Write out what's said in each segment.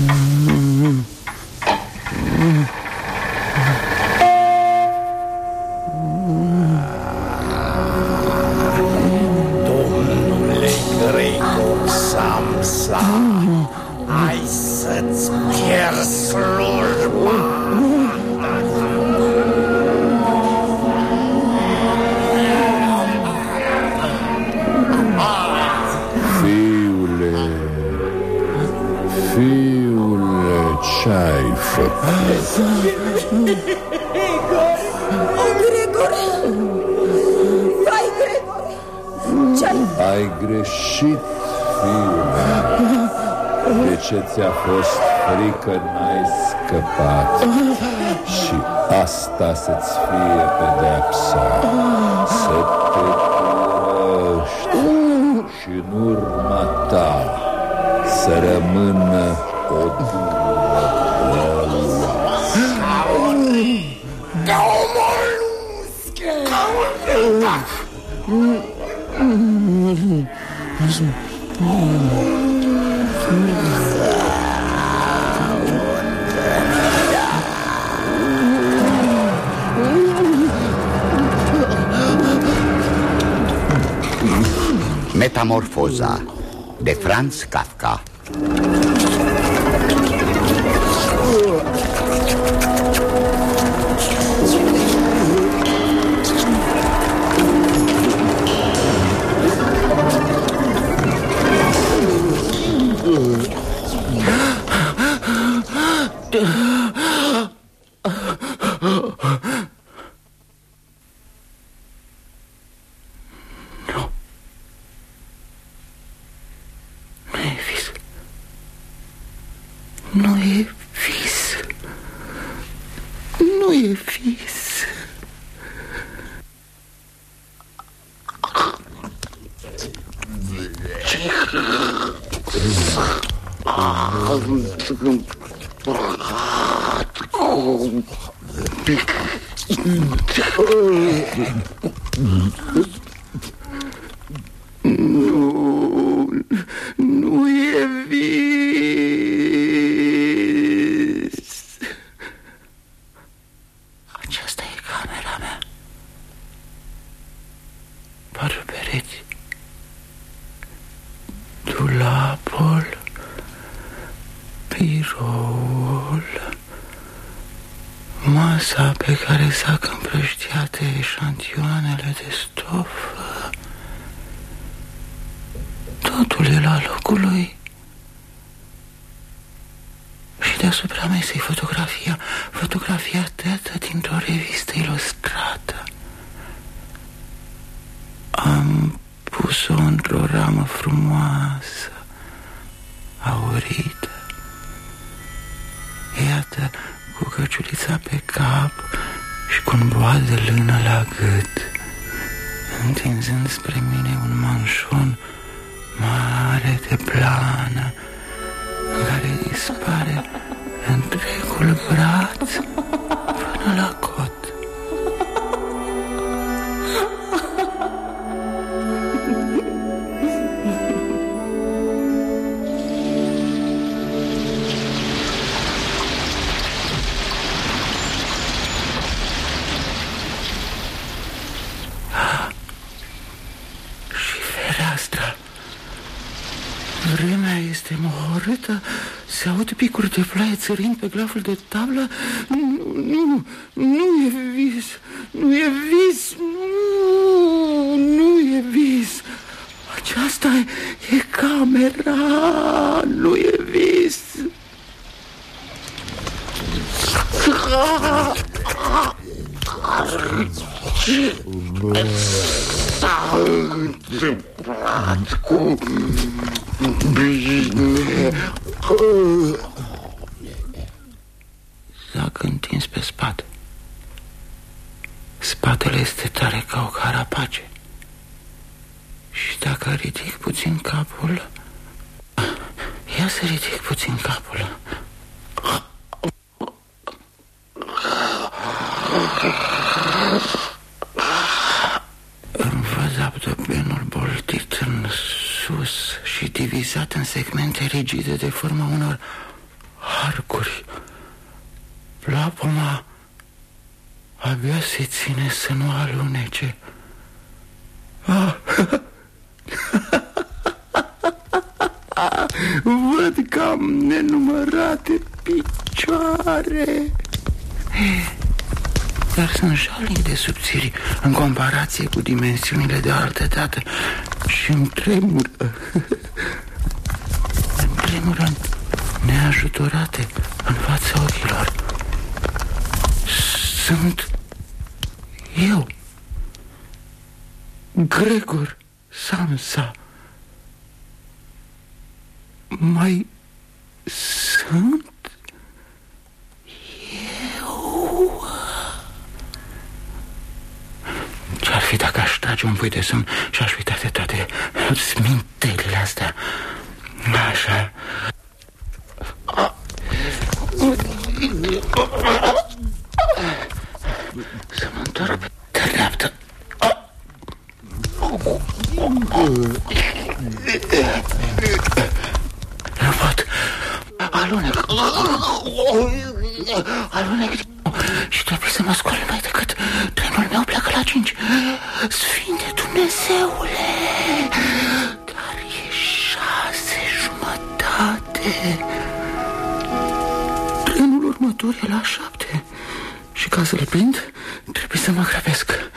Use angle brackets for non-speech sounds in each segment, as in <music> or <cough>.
Mm-hmm. scăpat Și asta să-ți fie pedepsa Să te curești și în urma ta Să rămână o dură. Ca o moluscă! Ca un Metamorfoza de Franz Kafka. pic. Nu sărind pe glaful de tablă, puțin capul. Ia să ridic puțin capul. Îmi văd abdomenul boltit în sus Și divizat în segmente rigide de forma unor arcuri Plapuma abia se ține să nu alunece. Ah! Văd că am nenumărate picioare. Dar sunt jalnic de subțiri În comparație cu dimensiunile de altă dată Și îmi tremură <laughs> Îmi tremură neajutorate în fața ochilor. Sunt eu Gregor Samsa mai sunt eu? Ce-ar fi dacă aș trage un pui de somn și aș uita de toate smintelile astea? Așa. Să mă întorc pe dreapta. Nu pot. Alunec. Alunec. Și trebuie să mă scol mai decât trenul meu pleacă la cinci. Sfinte Dumnezeule! Dar e șase jumătate. Trenul următor e la șapte. Și ca să le prind, trebuie să mă grăbesc.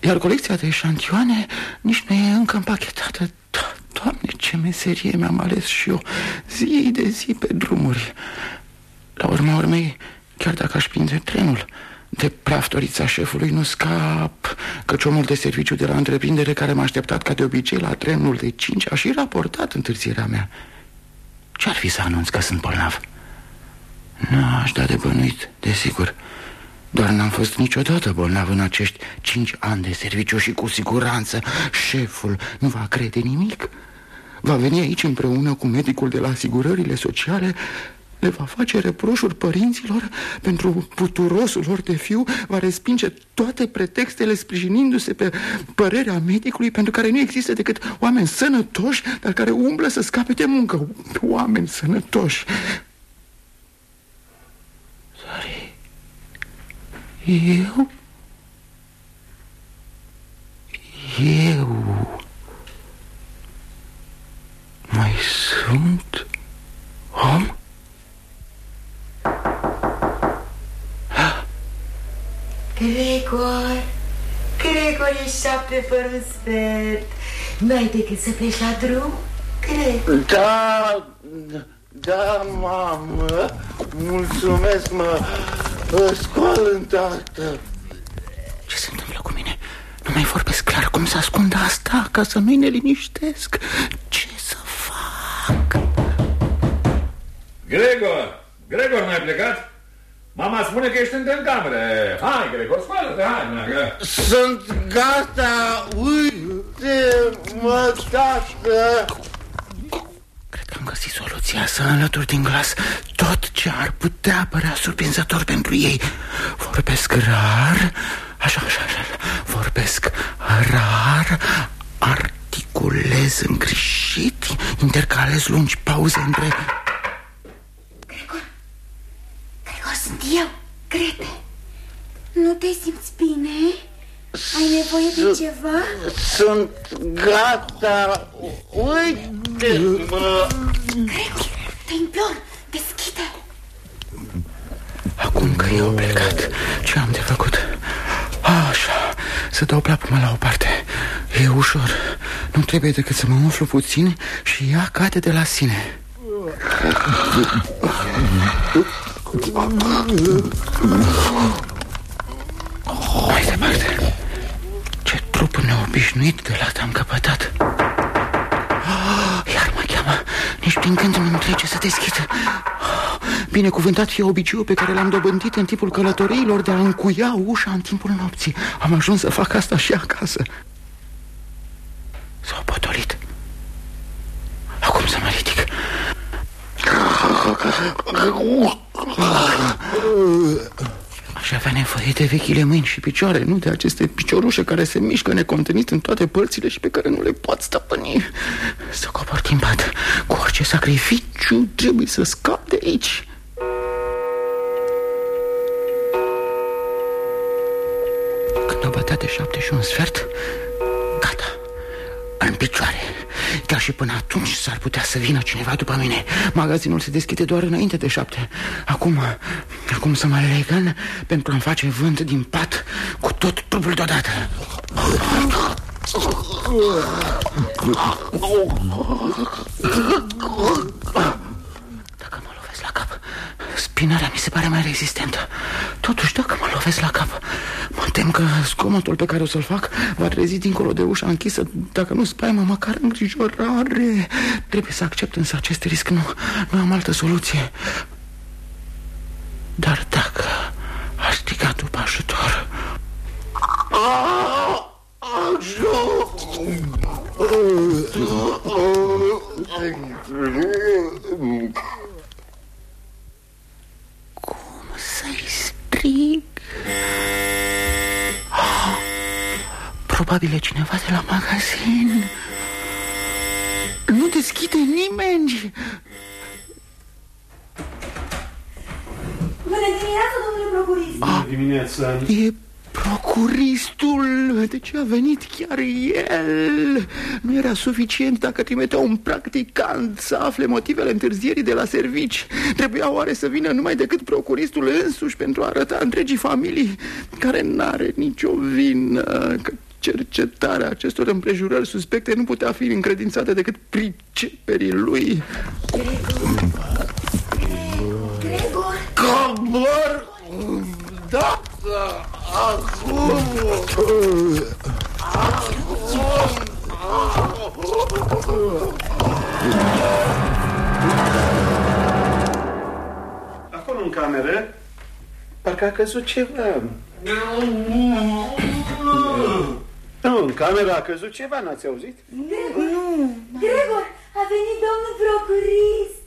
Iar colecția de eșantioane nici nu e încă împachetată. Da, doamne, ce meserie mi-am ales și eu zi de zi pe drumuri. La urma urmei, chiar dacă aș prinde trenul, de praftorița șefului nu scap Căci omul de serviciu de la întreprindere care m-a așteptat ca de obicei la trenul de cinci A și raportat întârzierea mea Ce-ar fi să anunț că sunt bolnav? Nu aș da de bănuit, desigur doar n-am fost niciodată bolnav în acești cinci ani de serviciu și cu siguranță șeful nu va crede nimic. Va veni aici împreună cu medicul de la asigurările sociale le va face reproșuri părinților pentru puturosul lor de fiu, va respinge toate pretextele sprijinindu-se pe părerea medicului pentru care nu există decât oameni sănătoși, dar care umblă să scape de muncă. Oameni sănătoși. Sorry. Eu? Eu mai sunt om? Gregor, Gregor, e șapte fără un sfert. N-ai decât să pleci la drum, Gregor. Da, da, mamă, mulțumesc, mă. Scol în tată. Ce se întâmplă cu mine? Nu mai vorbesc clar cum să ascund asta Ca să nu-i neliniștesc. Ce Gregor! Gregor, n-ai plecat? Mama spune că ești în cameră Hai, Gregor, scoală-te, hai, neagă Sunt gata, uite-mă, tată am găsit soluția să înlături din glas tot ce ar putea părea surprinzător pentru ei. Vorbesc rar, așa, așa, așa, vorbesc rar, articulez îngrișit, intercalez lungi pauze între... Gregor, Gregor, sunt eu, Grete. Nu te simți bine? Ai nevoie de ceva? Sunt gata. Uite-mă. Gregor, te implor, deschide. Acum că eu plecat, ce am de făcut? Așa, să dau plapuma la o parte. E ușor. Nu trebuie decât să mă umflu puțin și ea cade de la sine. Mai departe trup neobișnuit de la am căpătat. Iar mă cheamă. Nici prin când nu-mi trece să deschid. Binecuvântat fie obiceiul pe care l-am dobândit în timpul călătoriilor De a încuia ușa în timpul nopții. Am ajuns să fac asta și acasă. S-au potolit Acum să mă ridic Aș avea nevoie de vechile mâini și picioare, nu de aceste piciorușe care se mișcă necontenit în toate părțile și pe care nu le pot stăpâni. Să cobor din pat. Cu orice sacrificiu trebuie să scap de aici. Când a bătea de șapte și un sfert, gata, în picioare. Chiar și până atunci s-ar putea să vină cineva după mine. Magazinul se deschide doar înainte de șapte. Acum, acum să mă legăn Pentru a-mi face vânt din pat Cu tot trupul deodată. Dacă mă lovesc la cap Spinarea mi se pare mai rezistentă Totuși, dacă mă lovesc la cap Mă tem că scomotul pe care o să-l fac Va trezi dincolo de ușa închisă Dacă nu spaimă, măcar îngrijorare Trebuie să accept însă acest risc Nu, nu am altă soluție Dar dacă aș striga după ajutor Cum să-i strig? Ah, Probabil e cineva de la magazin Nu deschide nimeni Bună dimineața, domnule procurist! Bună dimineața! E procuristul De ce a venit chiar el? Nu era suficient dacă trimitea un practicant Să afle motivele întârzierii de la servici Trebuia oare să vină numai decât procuristul însuși Pentru a arăta întregii familii Care n-are nicio vină Că cercetarea acestor împrejurări suspecte Nu putea fi încredințată decât priceperii lui Gregor! Cobor! Da, acum! Acolo în cameră Parcă a căzut ceva Nu, în cameră a căzut ceva, n-ați auzit? Nu! Gregor, a venit domnul procurist!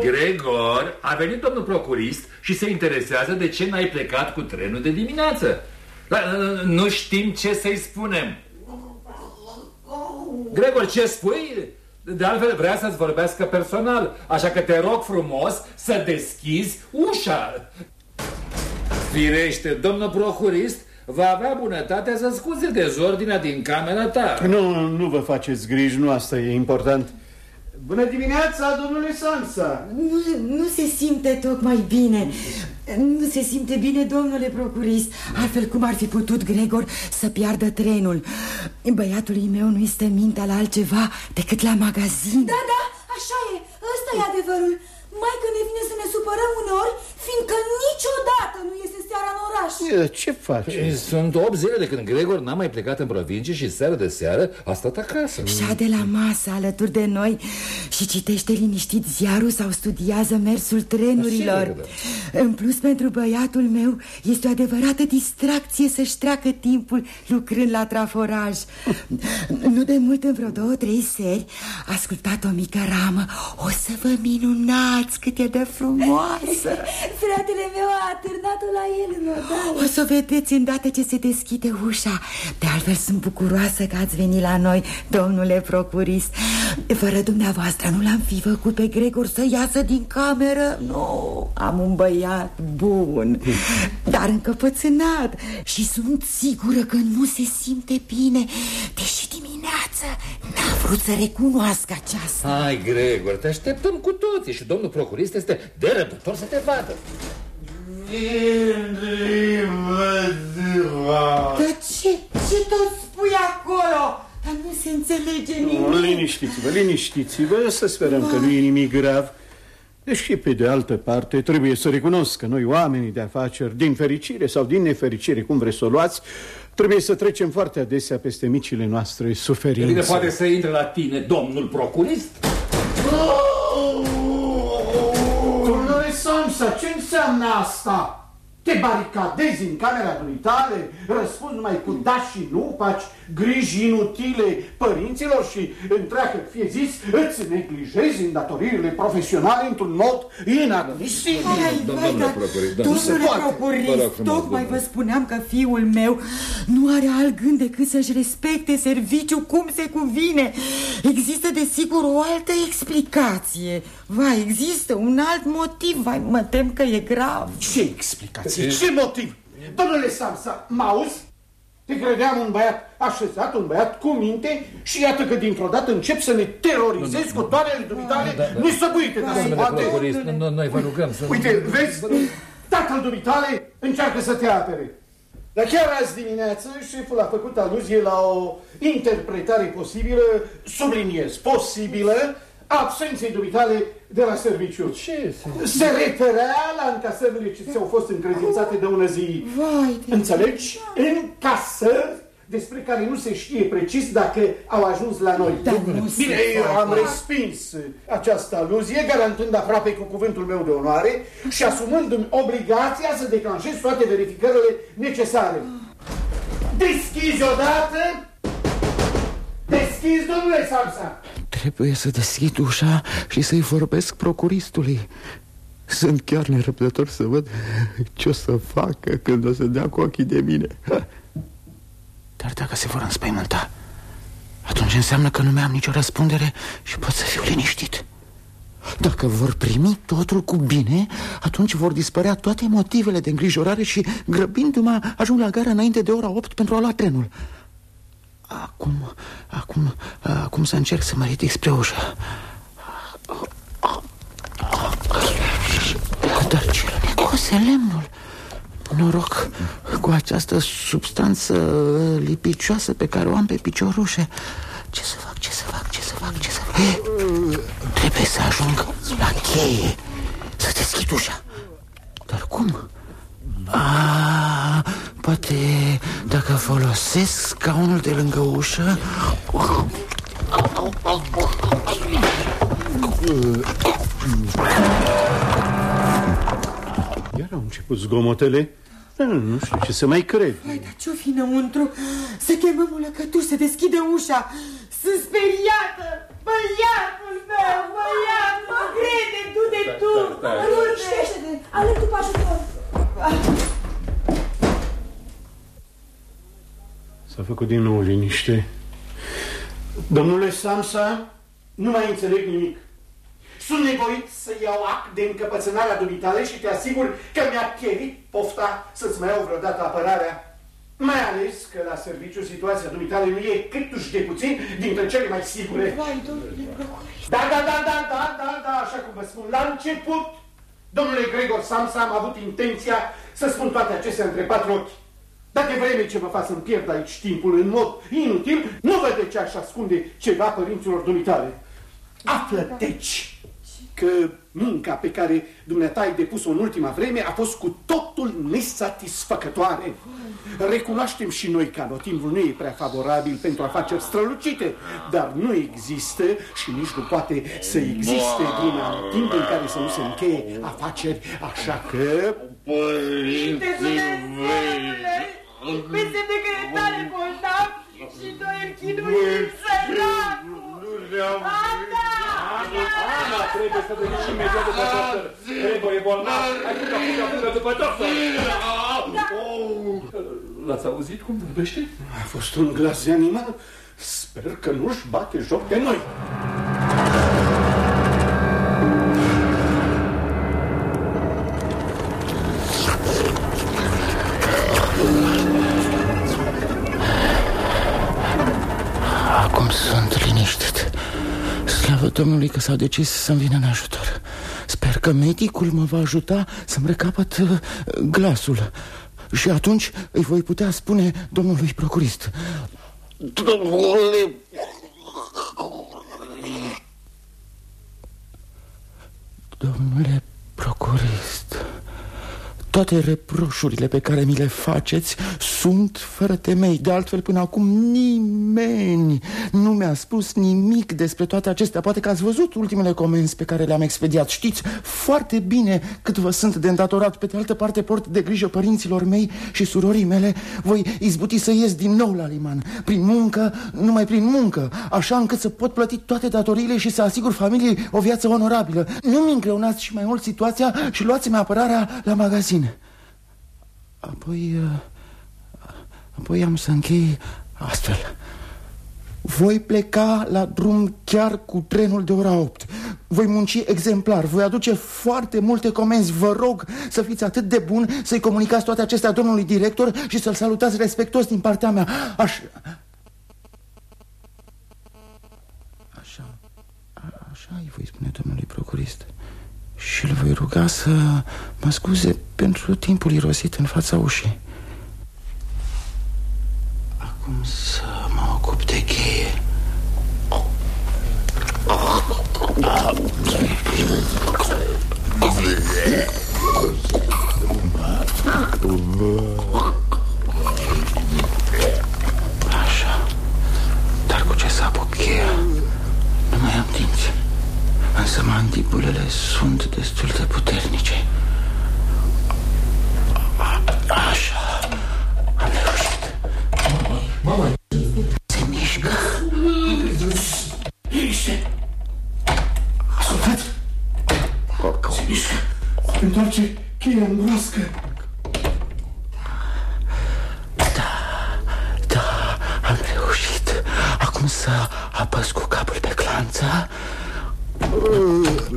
Gregor, a venit domnul procurist și se interesează de ce n-ai plecat cu trenul de dimineață. Dar, uh, Nu știm ce să-i spunem. Gregor, ce spui? De altfel vrea să-ți vorbească personal, așa că te rog frumos să deschizi ușa. Firește, domnul procurist va avea bunătatea să scuze dezordinea din camera ta. Nu, nu vă faceți griji, nu asta e important Bună dimineața, domnule Sansa. Nu, nu se simte tocmai bine. Nu se simte bine, domnule procurist. Altfel cum ar fi putut Gregor să piardă trenul? Băiatului meu nu este mintea la altceva decât la magazin. Da, da, așa e, ăsta e adevărul. Mai că ne vine să ne supărăm uneori Fiindcă niciodată nu iese seara în oraș E, Ce faci? Sunt 8 zile de când Gregor n-a mai plecat în provincie și seară de seară a stat acasă. Șade la masă alături de noi și citește liniștit ziarul sau studiază mersul trenurilor. Sigur, da. În plus, pentru băiatul meu este o adevărată distracție să-și treacă timpul lucrând la traforaj. <laughs> Nu de mult, în vreo două, trei seri, a ascultat o mică ramă. O să vă minunați cât e de frumoasă! <laughs> Fratele meu a atârnat-o la el în odaie O să vedeți îndată ce se deschide ușa. De altfel sunt bucuroasă că ați venit la noi, domnule procurist. Fără dumneavoastră nu l-am fi făcut pe Gregor să iasă din cameră? Nu, am un băiat bun Dar încăpățânat Și sunt sigură că nu se simte bine. Deși dimineață n-a vrut să recunoască aceasta. Hai, Gregor, te așteptăm cu toții și domnul procurist este de răbdător să te vadă. Dar ce, ce tot spui acolo? Dar nu se înțelege nimic Liniștiți-vă, liniștiți-vă Să sperăm că nu e nimic grav Deși, pe de altă parte, trebuie să recunosc că noi, oamenii de afaceri, din fericire sau din nefericire, cum vreți să o luați, trebuie să trecem foarte adesea peste micile noastre Bine, suferințe. poate să intre la tine domnul procurist? Domnule Samsa, ce înseamnă asta? Te baricadezi în camera dumitale, răspunzi numai cu da și nu, faci griji inutile părinților și, întreagă fie zis, îți neglijezi îndatoririle profesionale într-un mod inadmisibil. Hai, Domnule vai, dar, procurist, da. domnule Se poate. procurist, Vă rog frumos, tocmai domnule. vă spuneam că fiul meu nu are alt gând decât să-și respecte serviciul cum se cuvine. Există, desigur, o altă explicație. Vai, există un alt motiv, vai, mă tem că e grav. Ce explicație? Motivație? Ce motiv? Domnule Samsa, mă auzi? Te credeam un băiat așezat, un băiat cu minte și iată că dintr-o dată încep să ne terorizezi cu toarele dumitale da, da. nesăbuite de spate. Noi vă rugăm să... Uite, vezi, tatăl dumitale încearcă să te apere. Dar chiar azi dimineață șeful a făcut aluzie la o interpretare posibilă, subliniez, posibilă, absenței dumitale de la serviciu. Ce? Se referea la încasările ce ți-au fost încredințate de ună zi. Vai de Înțelegi? Încasări despre care nu se știe precis dacă au ajuns la noi. Da, Bine, eu am respins această aluzie, garantând aproape cu cuvântul meu de onoare și asumându-mi obligația să declanșez toate verificările necesare. Deschizi odată! Deschizi, domnule Samsa! Trebuie să deschid ușa și să-i vorbesc procuristului. Sunt chiar nerăbdător să văd ce o să facă când o să dea cu ochii de mine. Dar dacă se vor înspăimânta Atunci înseamnă că nu mai am nicio răspundere și pot să fiu liniștit. Dacă vor primi totul cu bine, atunci vor dispărea toate motivele de îngrijorare și, grăbindu-mă, ajung la gara înainte de ora 8 pentru a lua trenul. Acum, acum, acum să încerc să mă ridic spre ușă. Dar ce necose lemnul? Noroc cu această substanță lipicioasă pe care o am pe piciorușe. Ce să fac, ce să fac, ce să fac, ce să fac? Trebuie să ajung la cheie. Să deschid ușa. Dar cum? A, poate dacă folosesc scaunul de lângă ușă? Iar au început zgomotele. Nu știu ce să mai cred. Hai, dar ce-o fi înăuntru? Să chemăm un lăcătuș să deschide ușa. Sunt speriată. Băiatul meu, băiatul Crede, du-te tu. Liniștește-te, alerg după ajutor S-a făcut din nou liniște. Domnule Samsa, nu mai înțeleg nimic. Sunt nevoit să iau act de încăpățânarea dumitale și te asigur că mi-a cherit pofta să-ți mai iau vreodată apărarea. Mai ales că la serviciu situația dumitale nu e câtuși de puțin dintre cele mai sigure. Vai, domnule Da, da, da, da, da, da, da, așa cum vă spun, la început, domnule Gregor Samsa, am avut intenția să spun toate acestea între patru ochi. Dacă vreme ce vă fac să-mi pierd aici timpul în mod inutil, nu văd de ce aș ascunde ceva părinților dumitale. Află, deci, că munca pe care dumneata ai depus-o în ultima vreme a fost cu totul nesatisfăcătoare. Recunoaștem și noi că anotimpul nu e prea favorabil pentru afaceri strălucite, dar nu există și nici nu poate să existe din timp în care să nu se încheie afaceri, așa că... Părinții mei... Peste de că e tare bolnav și noi îl chinuim săracul. Ana! Ana, trebuie să veniți imediat după doctor. Gregor e bolnav. Hai, fugă, fugă, fugă după doctor. L-ați auzit cum vorbește? A fost un glas de animal. Sper că nu-și bate joc de noi. Sunt liniștit. Slavă Domnului că s-au decis să-mi vină în ajutor. Sper că medicul mă va ajuta să-mi recapăt uh, glasul. Și atunci îi voi putea spune domnului procurist. Domnule... Domnule procurist toate reproșurile pe care mi le faceți sunt fără temei. De altfel până acum nimeni nu mi-a spus nimic despre toate acestea. Poate că ați văzut ultimele comenzi pe care le-am expediat. Știți foarte bine cât vă sunt de îndatorat. Pe de altă parte port de grijă părinților mei și surorii mele. Voi izbuti să ies din nou la liman. Prin muncă, numai prin muncă. Așa încât să pot plăti toate datoriile și să asigur familiei o viață onorabilă. Nu-mi îngreunați și mai mult situația și luați-mi apărarea la magazin. puțin Apoi Apoi am să închei astfel. Voi pleca la drum chiar cu trenul de ora 8 Voi munci exemplar, voi aduce foarte multe comenzi. Vă rog să fiți atât de bun Să-i comunicați toate acestea domnului director Și să-l salutați respectos din partea mea. Aș... Așa Așa îi voi spune domnului procurist Și îl voi ruga să mă scuze Pentru timpul irosit în fața ușii. Acum să mă ocup de cheie. Așa. Dar cu ce să apuc cheia? Nu mai am dinți Însă mandibulele sunt destul de puternice Așa Am reușit Mama, Se mișcă Liniște! Ascultați! Se mișcă! Întoarce cheia în broască. Da, am reușit Acum să apăs cu capul pe clanță Ieși,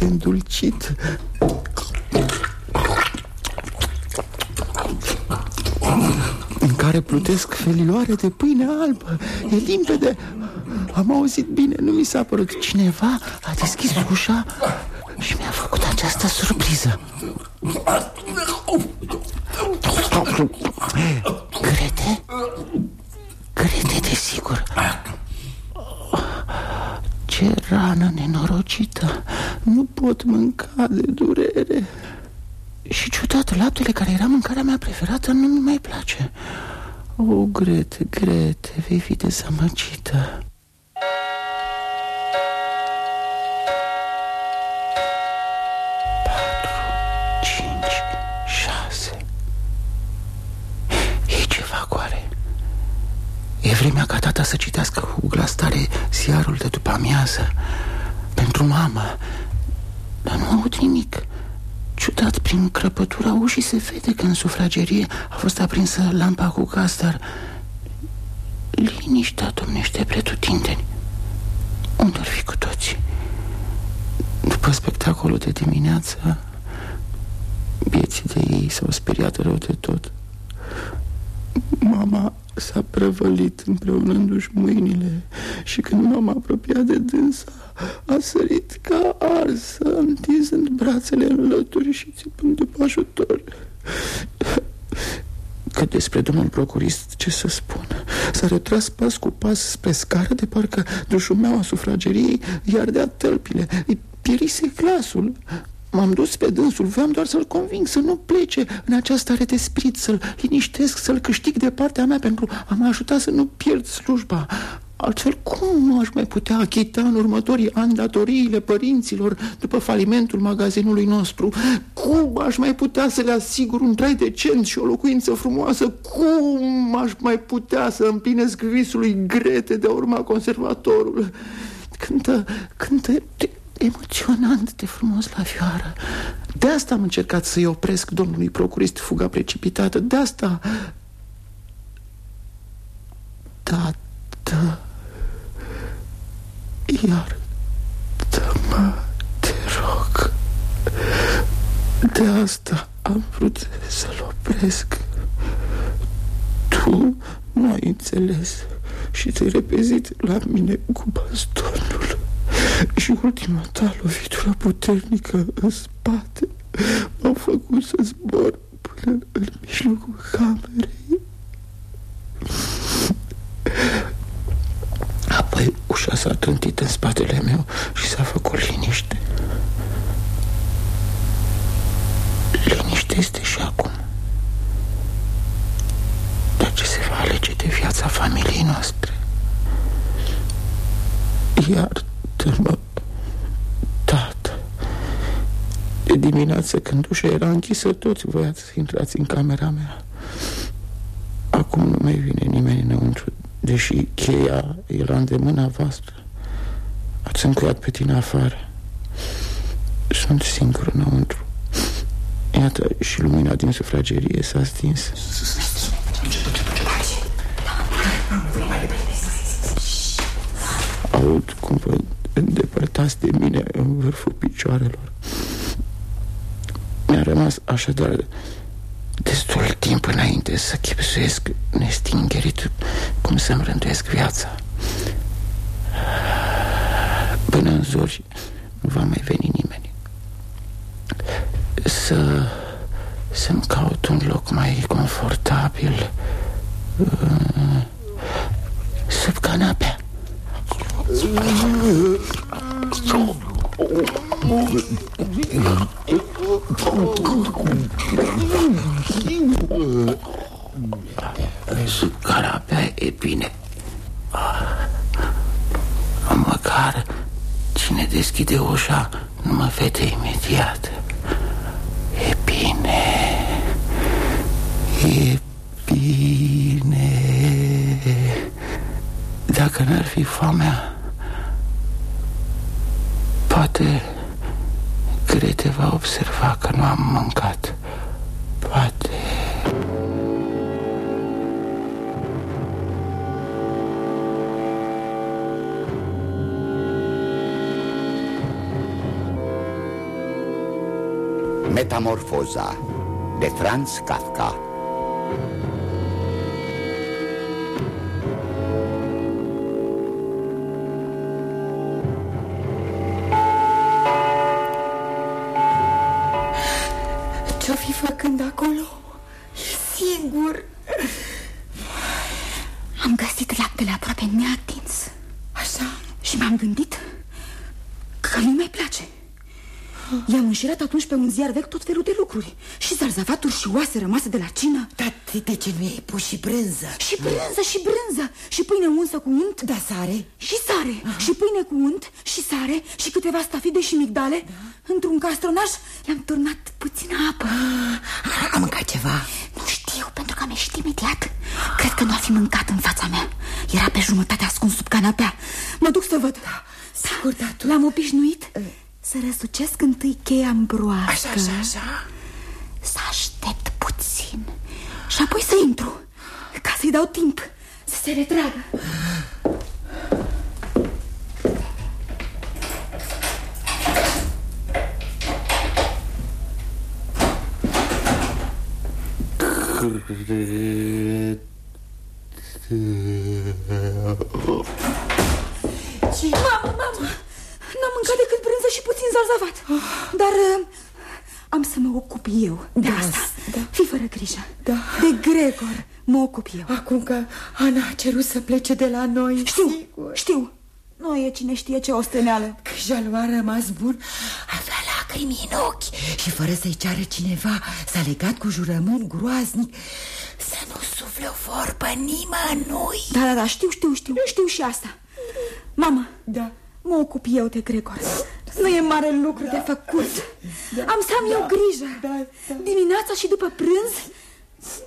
cu lapte îndulcit. În care plutesc felioare de pâine albă. E limpede. Am auzit bine, nu mi s-a părut. Cineva a deschis ușa Și mi-a făcut această surpriză Grete? Grete, desigur Ce rană nenorocită Nu pot mânca de durere. Și ciudat, laptele care era mâncarea mea preferată nu mi mai place. O, Grete, Grete, vei fi dezamăgită. Patru, cinci, șase. E ceva goare E vremea ca tata să citească cu glas tare ziarul de după amiază. Pentru mamă Dar nu aud nimic Ciudat, prin crăpătura ușii se vede că în sufragerie a fost aprinsă lampa cu gaz, dar liniștea domnește pretutindeni. Unde ar fi cu toții? După spectacolul de dimineață, vieții de ei s-au speriat rău de tot. Mama s-a prăvălit împreunându-și mâinile și când m-am apropiat de dânsa a sărit ca arsă, întinzând brațele în lături și țipând după ajutor. Că despre domnul procurist, ce să spun? S-a retras pas cu pas spre scară De parcă dușumeaua sufrageriei i-ar dea tălpile. Îi pierise glasul. M-am dus pe dânsul, voiam doar să-l conving să nu plece în această stare de spirit Să-l liniștesc, să-l câștig de partea mea Pentru a mă ajuta să nu pierd slujba Altfel, cum aș mai putea achita în următorii ani datoriile părinților după falimentul magazinului nostru? Cum aș mai putea să le asigur un trai decent și o locuință frumoasă? Cum aș mai putea să împlinesc visul lui Grete de a urma conservatorul? Cântă, cântă emoționant de frumos la vioară. De asta am încercat să-i opresc domnului procurist fuga precipitată. De asta... Da, da... Iartă-mă, te rog De asta am vrut să-l opresc. Tu nu ai înțeles Și te-ai repezit la mine cu bastonul. Și ultima ta lovitură puternică în spate M-a făcut să zbor până în mijlocul camerei Apoi ușa s-a trântit în spatele meu și s-a făcut liniște. Liniște este și acum. Dar ce se va alege de viața familiei noastre? Iartă-mă, tată. De dimineață, când ușa era închisă, toți voiați să intrați în camera mea. Acum nu mai vine nimeni înăuntru Deși cheia era în mâna voastră Ați încuiat pe tine afară. Sunt singur înăuntru. Iată, și lumina din sufragerie s-a stins. Aud cum vă îndepărtați de mine în vârful picioarelor. Mi-a rămas așadar destul timp înainte să chipsuiesc nestingerit cum să-mi rânduiesc viața. Până în zori nu va mai veni nimeni. Să... să-mi caut un loc mai confortabil uh, sub canapea. Canapea e bine. Măcar cine deschide ușa nu mă vede imediat. E bine. E bine. Dacă n-ar fi foamea Poate Grete va observa că nu am mâncat. Poate. Metamorfoza de Franz Kafka I-am înșirat atunci pe un ziar vechi tot felul de lucruri. Și zarzavaturi și oase rămase de la cină. Dar de, de ce nu ai pus și brânză? Și brânză, și brânză. Și pâine unsă cu unt. Da, sare? Și sare. Aha. Și pâine cu unt și sare Și câteva stafide și migdale. Da. Într-un castronaj i-am turnat puțină apă. A, Am mâncat ceva? Nu știu, pentru că am ieșit imediat. Cred că nu ar fi mâncat în fața mea. Era pe jumătate ascuns sub canapea. Mă duc să văd. Da, Sigur, da, tu... L-am obișnuit să răsucesc întâi cheia în broască. Așa, așa, așa. Să aștept puțin. Și apoi să intru Ca să-i dau timp să se retragă. Ce? Mamă, mamă N-am mâncat decât brânză și puțin zarzavat. Dar uh, am să mă ocup eu de Da, asta. da. Fii fără grijă. Da. De Gregor mă ocup eu. Acum că Ana a cerut să plece de la noi Știu, sigur. știu. Nu e cine știe ce osteneală. Că jalul a rămas bun Avea lacrimi în ochi Și fără să-i ceară cineva S-a legat cu jurământ groaznic. Să nu sufle o vorbă nimănui. Da, da, da, știu, știu, știu, știu și asta. Mama, Da mă ocup eu de Gregor. Nu e mare lucru de făcut. Am să am eu grijă. Dimineața și după prânz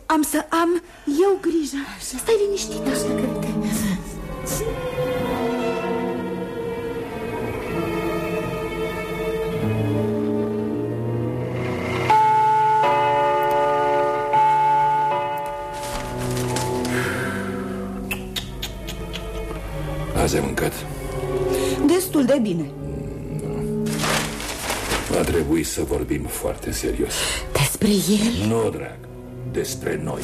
Am să am eu grijă. Stai liniștită Azi ai mâncat? Destul de bine. Va trebui să vorbim foarte serios. Despre el? Nu, drag, despre noi.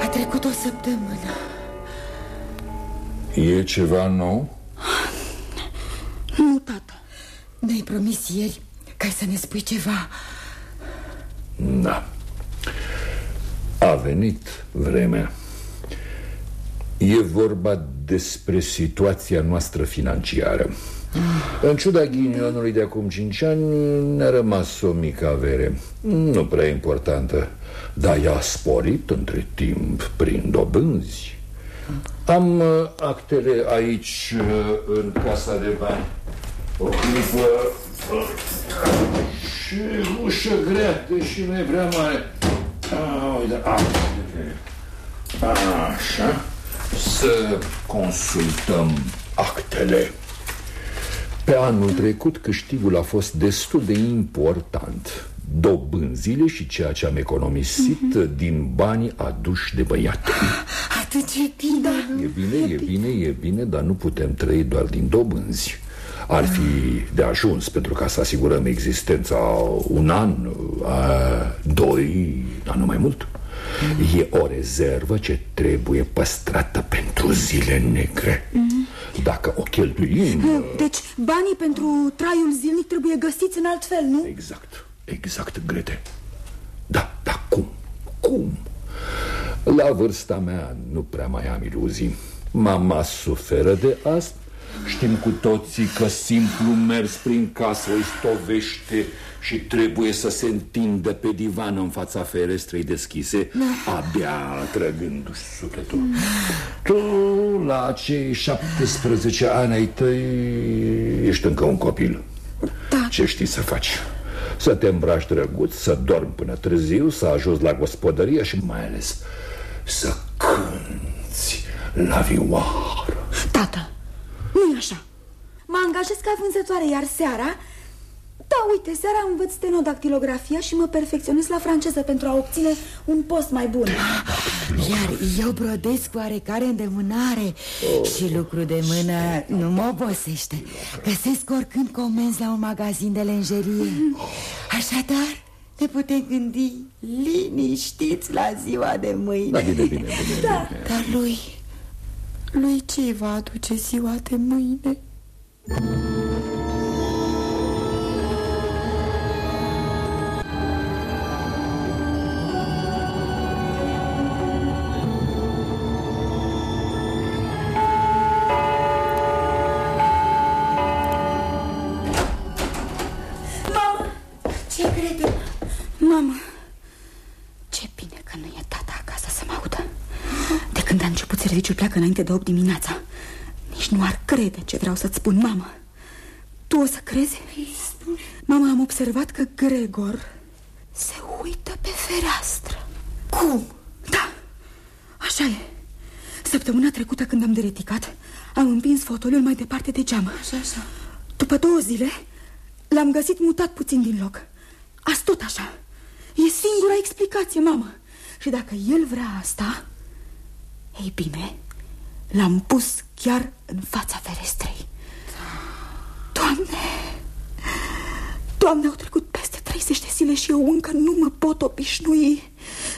A trecut o săptămână. E ceva nou? Nu, tată. Ne-ai promis ieri că ai să ne spui ceva? Da. A venit vremea. E vorba despre situația noastră financiară. În ciuda ghinionului de acum 5 ani Ne-a rămas o mică avere. Nu prea importantă. Dar ea a sporit între timp prin dobânzi. Am uh, actele aici uh, în casa de bani. O clipă uh, Și ușă grea, deși nu e prea mare. Ah, uite, actele Așa. Să consultăm actele. Pe anul trecut câștigul a fost destul de important. Dobânzile și ceea ce am economisit din banii aduși de băiat. Atât ce tine Da. E bine, e bine, e bine, dar nu putem trăi doar din dobânzi ar fi de ajuns pentru ca să asigurăm existența un an, a, doi, dar nu mai mult. E o rezervă ce trebuie păstrată pentru zile negre. Dacă o cheltuim... Deci banii pentru traiul zilnic trebuie găsiți în alt fel, nu? Exact, exact, Grete. Da, dar cum? Cum? La vârsta mea nu prea mai am iluzii. Mama suferă de asta. Știm cu toții că simplu mers prin casă îi stovește și trebuie să se întindă pe divan în fața ferestrei deschise, abia trăgându-și sufletul. Tu, la cei 17 ani ai tăi, ești încă un copil. Da. Ce știi să faci? Să te îmbraci drăguț, să dormi până târziu, să ajungi la gospodărie și mai ales să cânți la vioară. Tată, nu e așa. Mă angajez ca vânzătoare, iar seara Da, uite, seara învăț stenodactilografia și mă perfecționez la franceză pentru a obține un post mai bun. Iar eu brodez cu oarecare îndemânare Și lucru de mână nu mă obosește. Găsesc oricând comenzi la un magazin de lenjerie. Așadar, ne putem gândi liniștiți la ziua de mâine. Da, bine, bine, bine, Dar lui, lui ce va aduce ziua de mâine? Înainte de 8 dimineața. Nici nu ar crede ce vreau să-ți spun, mama Tu o să crezi? Mama, am observat că Gregor se uită pe fereastră. Cum? Da, așa e. Săptămâna trecută când am dereticat Am împins fotoliul mai departe de geamă. Așa, așa. După două zile L-am găsit mutat puțin din loc. Azi tot așa. E singura explicație, mamă. Și dacă el vrea asta Ei bine L-am pus chiar în fața ferestrei. Doamne! Doamne, au trecut peste 30 de zile și eu încă nu mă pot obișnui.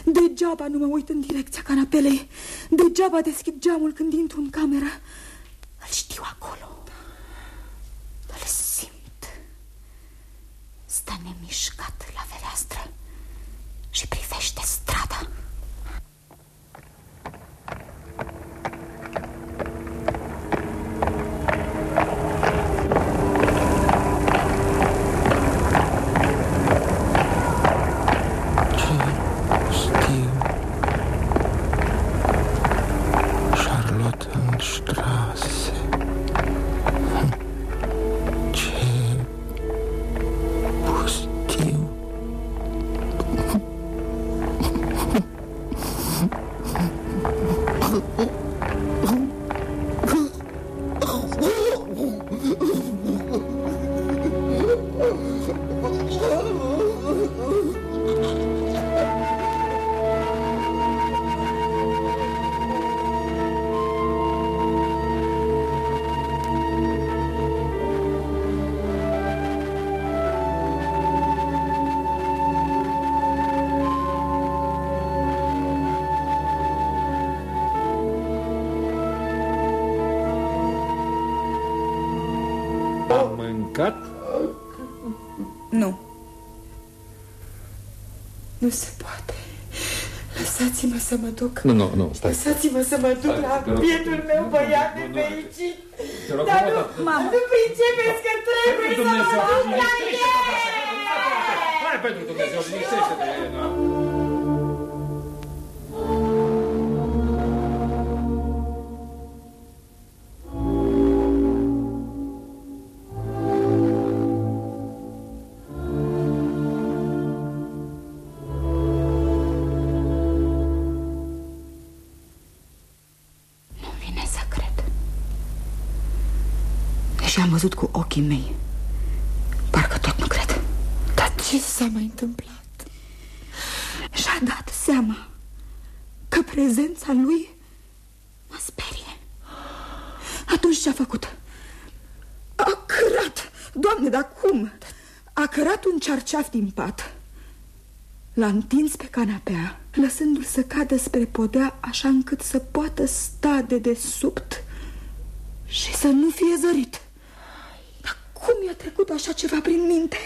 Degeaba nu mă uit în direcția canapelei. Degeaba deschid geamul când intru în cameră. Îl știu acolo. Îl simt. Stă nemișcat la fereastră Și privește strada mâncat? Nu. Nu se poate. Lăsați-mă să mă duc. Nu, nu, nu, stai. Lăsați-mă să mă duc Stai, la te rog. bietul meu băiat Nu, de nu, fericit. Te rog Dar frumos, nu, dar- nu pricepeți că trebuie să mă Dumnezeu, duc la liniștește-te, el! Hai pentru Dumnezeu, liniștește-te, Elena. Văzut cu ochii mei, parcă tot nu cred. Dar ce s-a mai întâmplat? Și-a dat seama că prezența lui mă sperie. Atunci ce-a făcut? A cărat, doamne, dar cum? A cărat un cerceaf din pat L-a întins pe canapea Lăsându-l să cadă spre podea Așa încât să poată sta de desubt Și să nu fie zărit Dar cum i-a trecut așa ceva prin minte?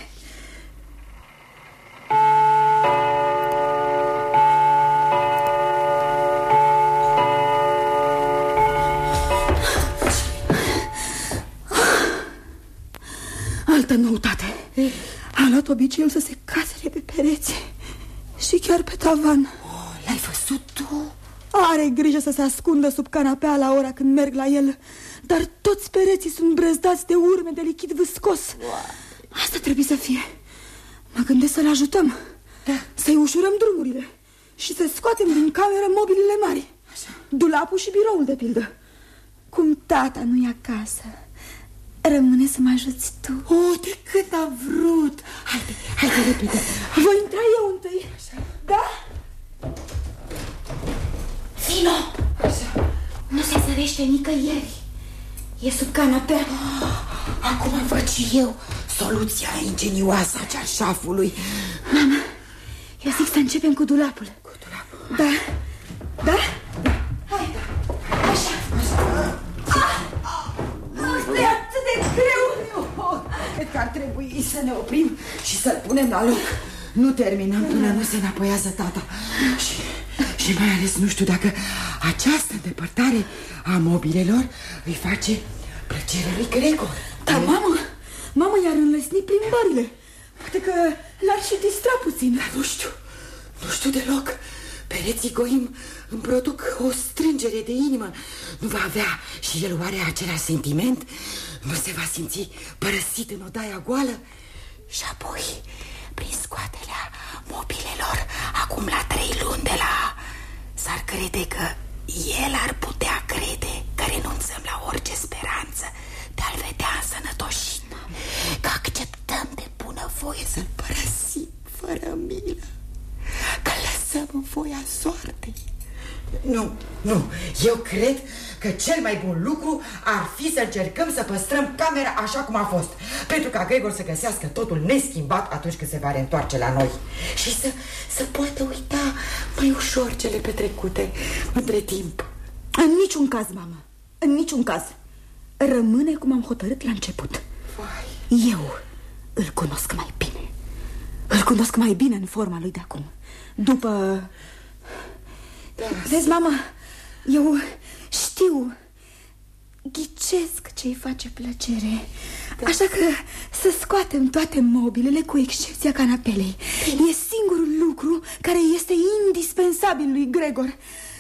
Altă noutate A luat obiceiul să se casere pe pereți Și chiar pe tavan L-ai văzut tu? Are grijă să se ascundă sub canapea la ora când merg la el Dar toți pereții sunt brăzdați de urme de lichid viscos. Asta trebuie să fie. Mă gândesc să-l ajutăm. Da. Să-i ușurăm drumurile Și să scoatem din cameră mobilele mari. Dulapul și biroul, de pildă. Cum tata nu e acasă Rămâne să mă ajuți tu. Oh, de cât am vrut. Haide, haide repede Voi intra eu întâi. Da? Vino. Nu se zărește nicăieri E sub canapea. Acum văd și eu Soluția ingenioasă a cearșafului. Mama, eu zic să începem cu dulapul. Cu dulapul. Da? Da? Hai, așa, așa. Asta e atât de greu. Cred că ar trebui să ne oprim și să-l punem la loc. Nu terminăm până nu se înapoiază tata. Și, și mai ales nu știu dacă această îndepărtare a mobilelor îi face plăcere lui Gregor. Dar mamă, mamă i-ar înlesni plimbările. Poate că l-ar și distra puțin. Nu știu, nu știu deloc. Pereții goim îmi produc o strângere de inimă. Nu va avea și el oare același sentiment? Nu se va simți părăsit în odaia goală? Și apoi, prin scoatelea mobilelor, acum la trei luni de la... S-ar crede că el ar putea crede că renunțăm la orice speranță de a-l vedea însănătoșit Că acceptăm de bunăvoie să-l părăsim fără milă Că lăsăm în voia soartei. Nu, nu, eu cred că cel mai bun lucru ar fi să încercăm să păstrăm camera așa cum a fost. Pentru ca Gregor să găsească totul neschimbat atunci când se va reîntoarce la noi. Și să, să poată uita mai ușor cele petrecute între timp. În niciun caz, mamă. În niciun caz. Rămâne cum am hotărât la început. Vai. Eu îl cunosc mai bine. Îl cunosc mai bine în forma lui de acum. După... Da. Vezi, mama, eu știu. Ghicesc ce-i face plăcere. Da. Așa că să scoatem toate mobilele Cu excepția canapelei. E singurul lucru care este indispensabil lui Gregor.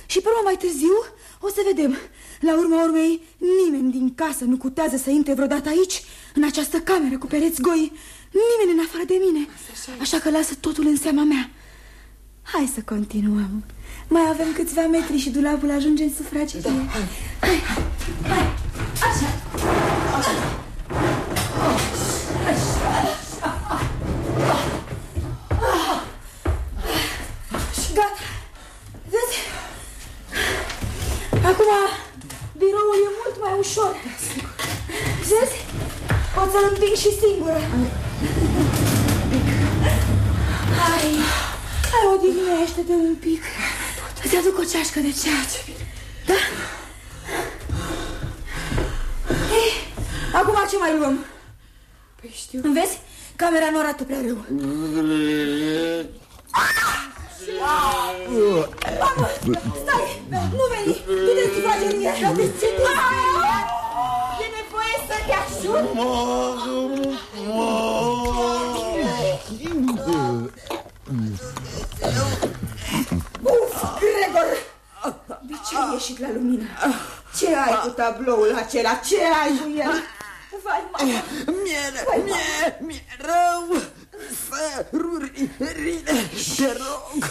Și pe urmă mai târziu o să vedem. La urma urmei nimeni din casă nu cutează să intre vreodată aici În această cameră cu pereți goi. Nimeni în afară de mine. Așa că lasă totul în seama mea. Hai să continuăm Mai avem câțiva metri și dulapul ajunge în sufragerie. Da, hai. Hai, hai, așa. Și gata. Vezi? Acum biroul e mult mai ușor. Vezi? Pot să-l împing și singură. Hai, hai odihnește-te un pic Îți aduc o ceașcă de ceea Da? Ei, acum ce mai luăm? Păi știu. Vezi? Camera nu arată prea rău. Mamă, stai! Nu veni! Du-te în sufragerie! Dar de ce te E nevoie să te ajut? Uf, Gregor! De ce ai ieșit la lumină? Ce ai cu tabloul acela? Ce ai cu el? Vai, mama! Mi-e rău, mi-e, mi rău! Sărurile, te rog!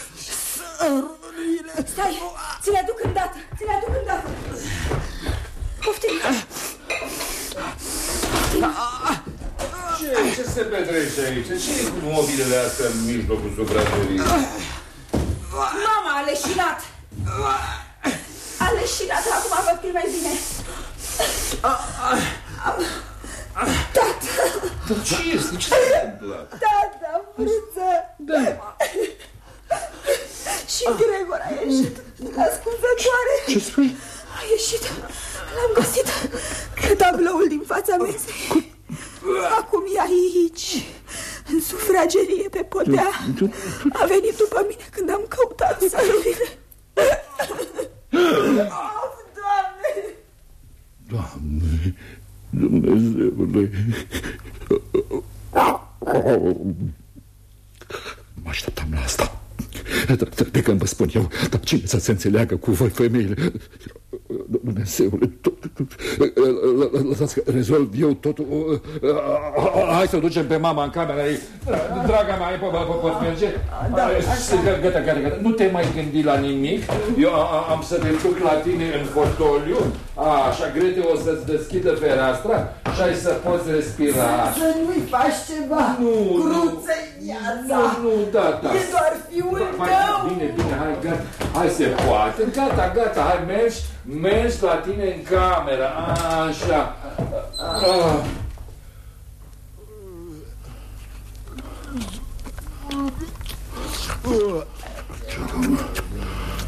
Sărurile! Stai, ți le aduc îndată, ți le aduc îndată! Poftim! Ce, ce se petrece aici? ce e cu mobilele astea în mijlocul sufrageriei? Mama a leșinat! A leșinat, acum văd că mai bine. Tata! Dar ce este? Ce se întâmplă? Tata, frâță! Da. Și Gregor a ieșit ascunzătoare. Ce spui? A ieșit. L-am găsit pe tabloul din fața mesei. Acum e aici, în sufragerie pe podea. A venit după mine când am căutat sărurile. Of, Doamne! Doamne, Dumnezeule. Mă așteptam la asta. De când vă spun eu, dar cine să se înțeleagă cu voi femeile? Dumnezeule, lăsați că rezolv eu totul. Hai să o ducem pe mama în camera ei. Draga mea, poți merge? Gata, gata, gata. Nu te mai gândi la nimic. Eu am să te duc la tine în fotoliu. Așa, Grete o să-ți deschidă fereastra și ai să poți respira. Să nu-i faci ceva. Nu, Cruță viața. Nu, nu, da, da. E doar fiul Hai, tău. Bine, bine, hai, gata. Hai, se poate. Gata, gata, hai, mergi, mergi la tine în cameră. Așa. Ah.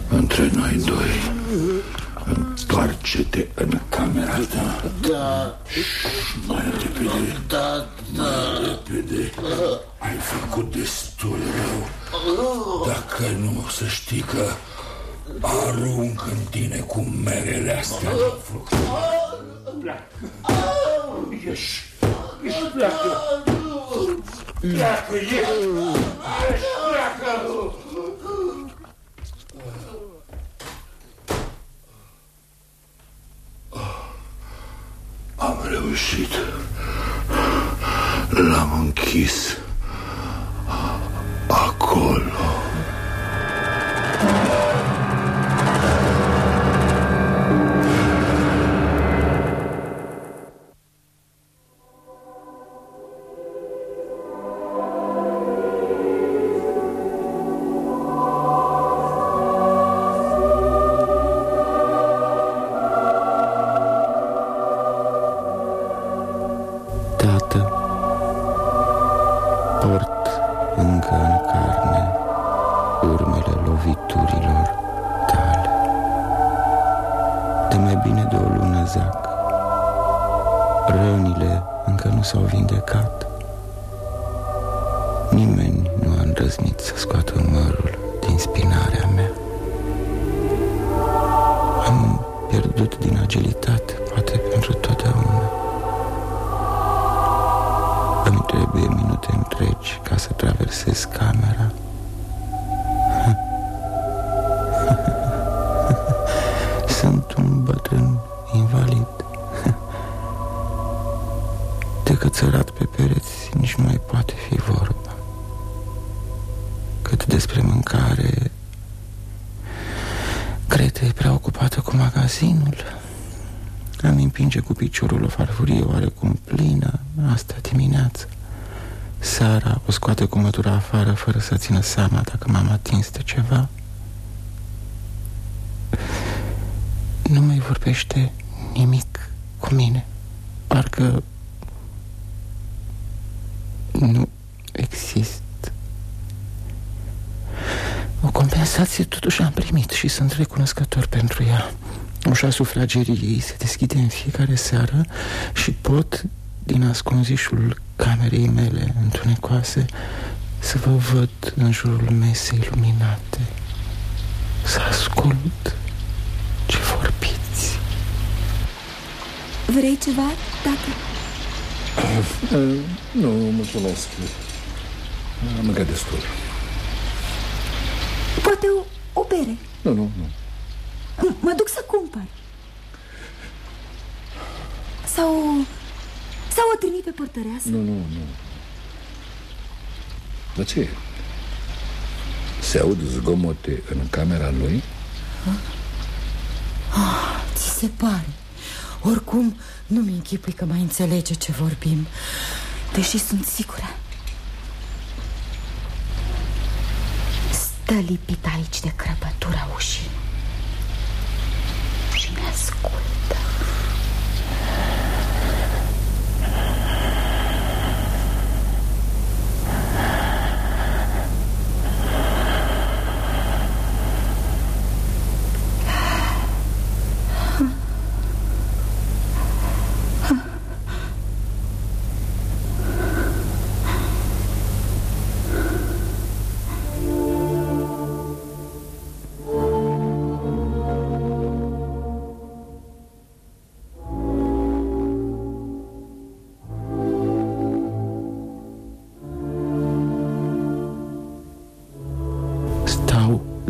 Între noi doi, întoarce-te în camera ta. Da, Mai repede, da, da. mai repede. Ai făcut destul rău. Dacă nu, să știi că arunc în tine cu merele astea din fruct. Pleacă. Ieși. Ieși, pleacă. Pleacă, ieși. Ieși, pleacă. Am reușit. L-am închis. Acolo. Cățărat pe pereți nici nu mai poate fi vorba. Cât despre mâncare, Grete e preocupată cu magazinul. Îmi împinge cu piciorul o farfurie oarecum plină, asta dimineața. Sara o scoate cu mătura afară fără să țină seama dacă m-am atins de ceva. Nu mai vorbește nimic cu mine. Parcă nu exist. O compensație totuși am primit și sunt recunoscător pentru ea. Ușa sufrageriei se deschide în fiecare seară și pot, din ascunzișul camerei mele întunecoase Să vă văd în jurul mesei luminate Să ascult ce vorbiți Vrei ceva, tată? Uh, nu, mulțumesc. Am mâncat destul. Poate o, o bere? Nu, nu, nu. M- Mă duc să cumpăr. Sau... Sau o trimit pe părtăreasă Nu, nu, nu. Dar ce? E? Se aud zgomote în camera lui? Ah, ți se pare? Oricum, nu-mi închipui că mai înțelege ce vorbim Deși sunt sigură. Stă lipit aici de crăpătura ușii Și ne ascultă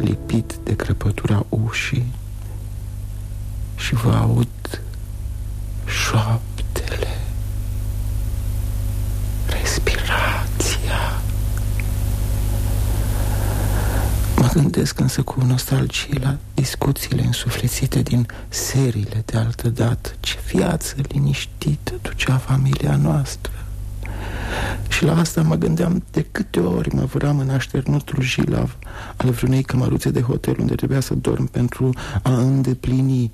lipit de crăpătura ușii Și vă aud șoaptele. Respirația. Mă gândesc însă cu nostalgie la discuțiile însuflețite din seriile de altă dată. Ce viață liniștită ducea familia noastră și la asta mă gândeam de câte ori mă vâram în așternutul jilav al vreunei cămăruțe de hotel unde trebuia să dorm pentru a îndeplini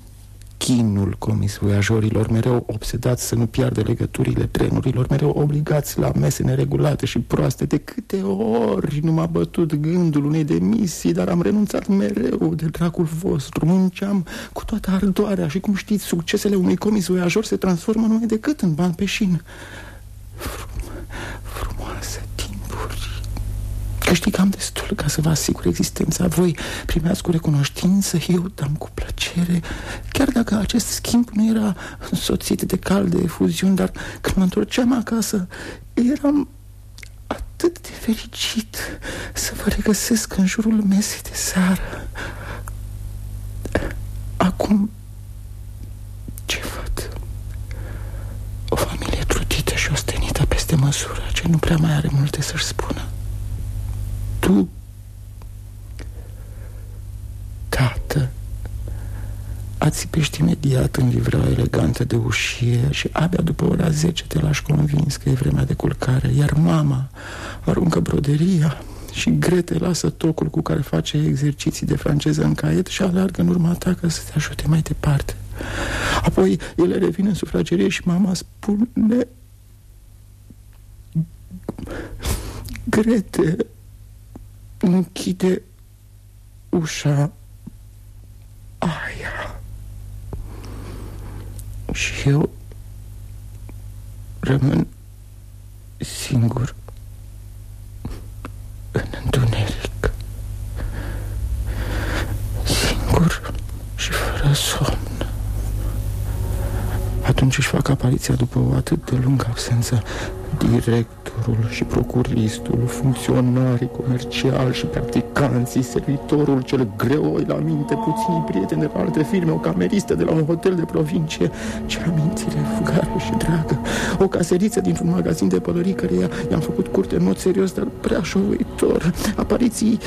chinul comis voiajorilor, mereu obsedați să nu piardă legăturile trenurilor, mereu obligați la mese neregulate și proaste. De câte ori nu m-a bătut gândul unei demisii, dar am renunțat mereu de dragul vostru. Munceam cu toată ardoarea și, cum știți, succesele unui comis voiajor se transformă numai decât în bani pe șin. Frum frumoase timpuri. Câștigam destul ca să vă asigur existența Voi. Primeați cu recunoștință Eu dam cu plăcere. Chiar dacă acest schimb nu era însoțit de calde efuziuni Dar când mă întorceam acasă Eram atât de fericit Să vă regăsesc în jurul mesei de seară. Acum ce văd? O familie trudită și ostenită peste măsură Ce nu prea mai are multe să-și spună. Tu Tată Ațipești imediat în livreaua elegantă de ușie Și abia după ora 10 te lași convins că e vremea de culcare Iar mama aruncă broderia și Grete lasă tocul cu care face exerciții de franceză în caiet Și alergă în urma ta ca să te ajute mai departe Apoi ele revin în sufragerie și mama spune Grete închide ușa aia. Și eu rămân singur în întuneric. Singur și fără somn atunci își fac apariția după o atât de lungă absență. Directorul și procuristul, funcționarii comerciali și practicanții Servitorul cel greoi la minte, puțini prieteni de la alte firme O cameristă de la un hotel de provincie Ce amintire fugare și dragă. O caseriță dintr-un magazin de pălării Căreia i-am făcut curte în mod serios Dar prea șovăitor. Apariții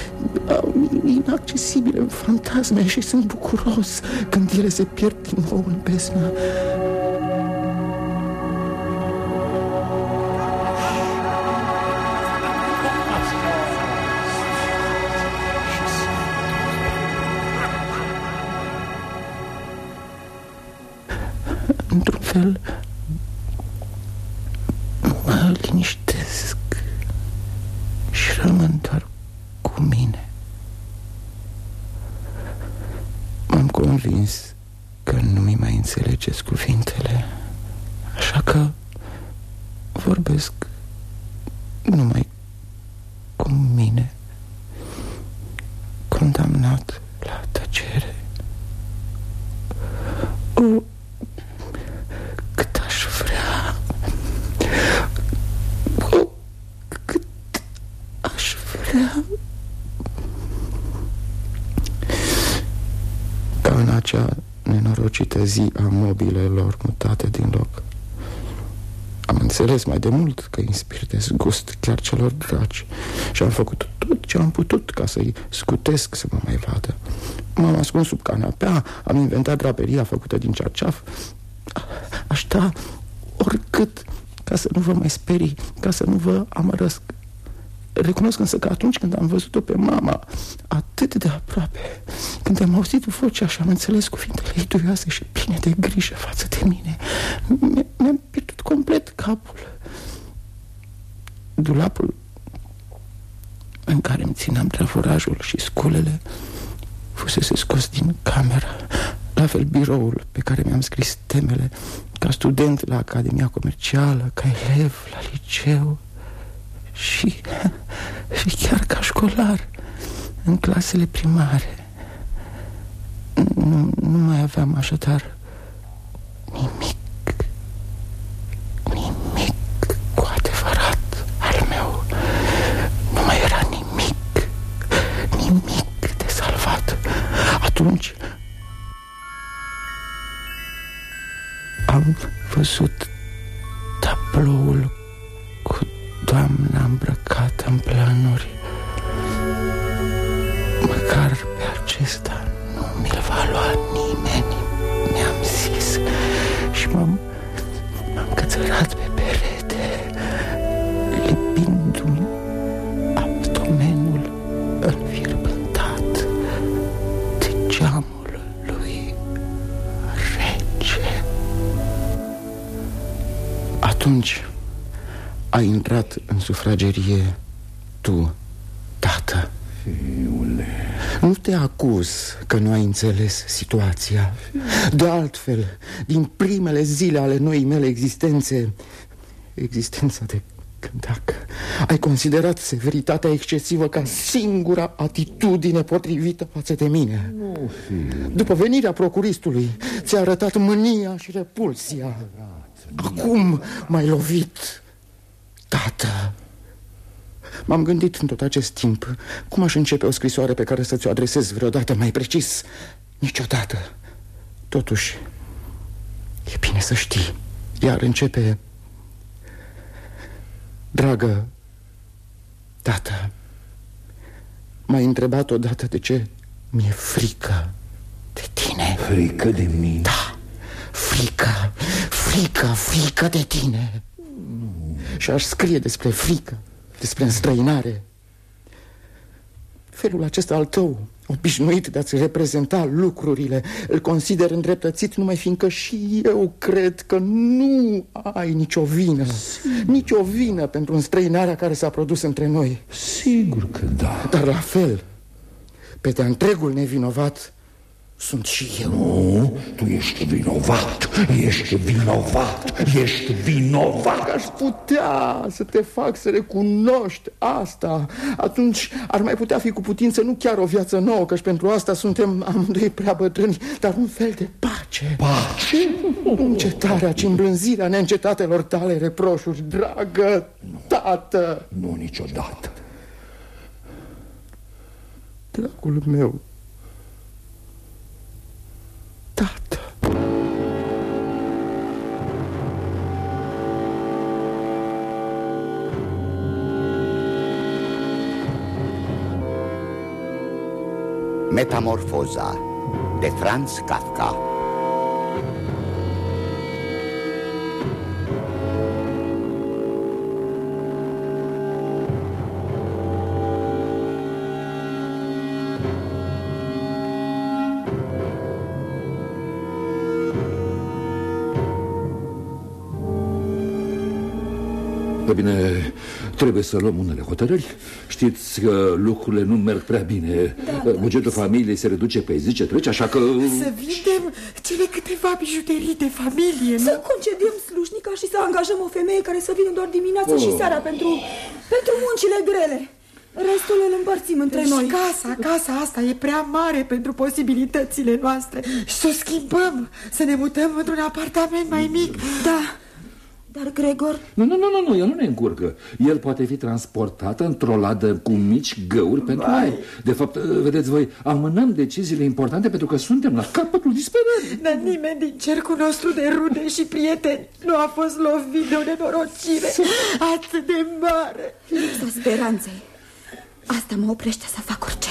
inaccesibile, fantasme Și sunt bucuros când ele se pierd din nou în pesmă într-un fel mă liniștesc și rămân doar cu mine. M-am convins că nu mi mai înțelegeți cuvintele, așa că vorbesc numai cu mine, condamnat la tăcere. O, cât aș vrea, o, cât aș vrea. Ca în acea nenorocită zi a mobilelor mutate din loc. Am înțeles mai de mult că inspir dezgust chiar celor dragi Și am făcut tot ce am putut ca să-i scutesc să mă mai vadă. M-am ascuns sub canapea, am inventat draperia făcută din cearceaf. Aș da oricât ca să nu vă mai sperii, ca să nu vă amărăsc Recunosc însă că atunci când am văzut-o pe mama atât de aproape Când am auzit vocea și am înțeles cuvintele ei duioase și pline de grijă față de mine Mi-am pierdut complet capul. Dulapul în care îmi țineam trafurajul și sculele Fusese scos din cameră La fel biroul pe care mi-am scris temele Ca student la Academia Comercială Ca elev la liceu și, <laughs> și chiar ca școlar în clasele primare. Nu, nu mai aveam așadar sufragerie tu, tată. Fiule. Nu te acuz că nu ai înțeles situația. De altfel, din primele zile ale noii mele existențe Existența de dacă ai considerat severitatea excesivă ca singura atitudine potrivită față de mine. Nu, fiule. După venirea procuristului Ți-a arătat mânia și repulsia. Acum m-ai lovit Tată M-am gândit în tot acest timp Cum aș începe o scrisoare pe care să ți-o adresez vreodată mai precis. Niciodată. Totuși E bine să știi. Iar începe Dragă Tată M-ai întrebat odată de ce mi-e frică de tine. Frică de mine? Da, frică, frică, frică de tine și aș scrie despre frică, despre înstrăinare. Felul acesta al tău, obișnuit de a-ți reprezenta lucrurile Îl consider îndreptățit numai fiindcă și eu cred că nu ai nicio vină Sigur. Nicio vină pentru înstrăinarea care s-a produs între noi. Sigur că da. Dar la fel, pe de întregul nevinovat sunt și eu. Nu, tu ești vinovat Ești vinovat Ești vinovat. Aș putea să te fac să recunoști asta Atunci ar mai putea fi cu putință nu chiar o viață nouă Căci pentru asta suntem amândoi prea bătrâni Dar un fel de pace. Pace? Încetarea, ci îmblânzirea neîncetatelor tale reproșuri Dragă tată. Nu niciodată. Dragul meu Tată Metamorfoza de Franz Kafka bine, trebuie să luăm unele hotărâri Știți că lucrurile nu merg prea bine da, Bugetul da, familiei se reduce pe zi ce trece, așa că... Să vindem cele câteva bijuterii de familie, nu? Să concediem slujnica și să angajăm o femeie care să vină doar dimineața oh. și seara pentru Pentru muncile grele. Restul îl împărțim între deci noi. casa, casa asta e prea mare pentru posibilitățile noastre. Și să o schimbăm, să ne mutăm într-un apartament mai mic. Da, dar Gregor... Nu, nu, nu, nu, nu, el nu ne încurcă. El poate fi transportat într-o ladă cu mici găuri pentru noi. De fapt, vedeți voi, amânăm deciziile importante pentru că suntem la capătul disperării. Dar nimeni din cercul nostru de rude și prieteni nu a fost lovit de o nenorocire atât de mare. Lipsa speranței. Asta mă oprește să fac orice.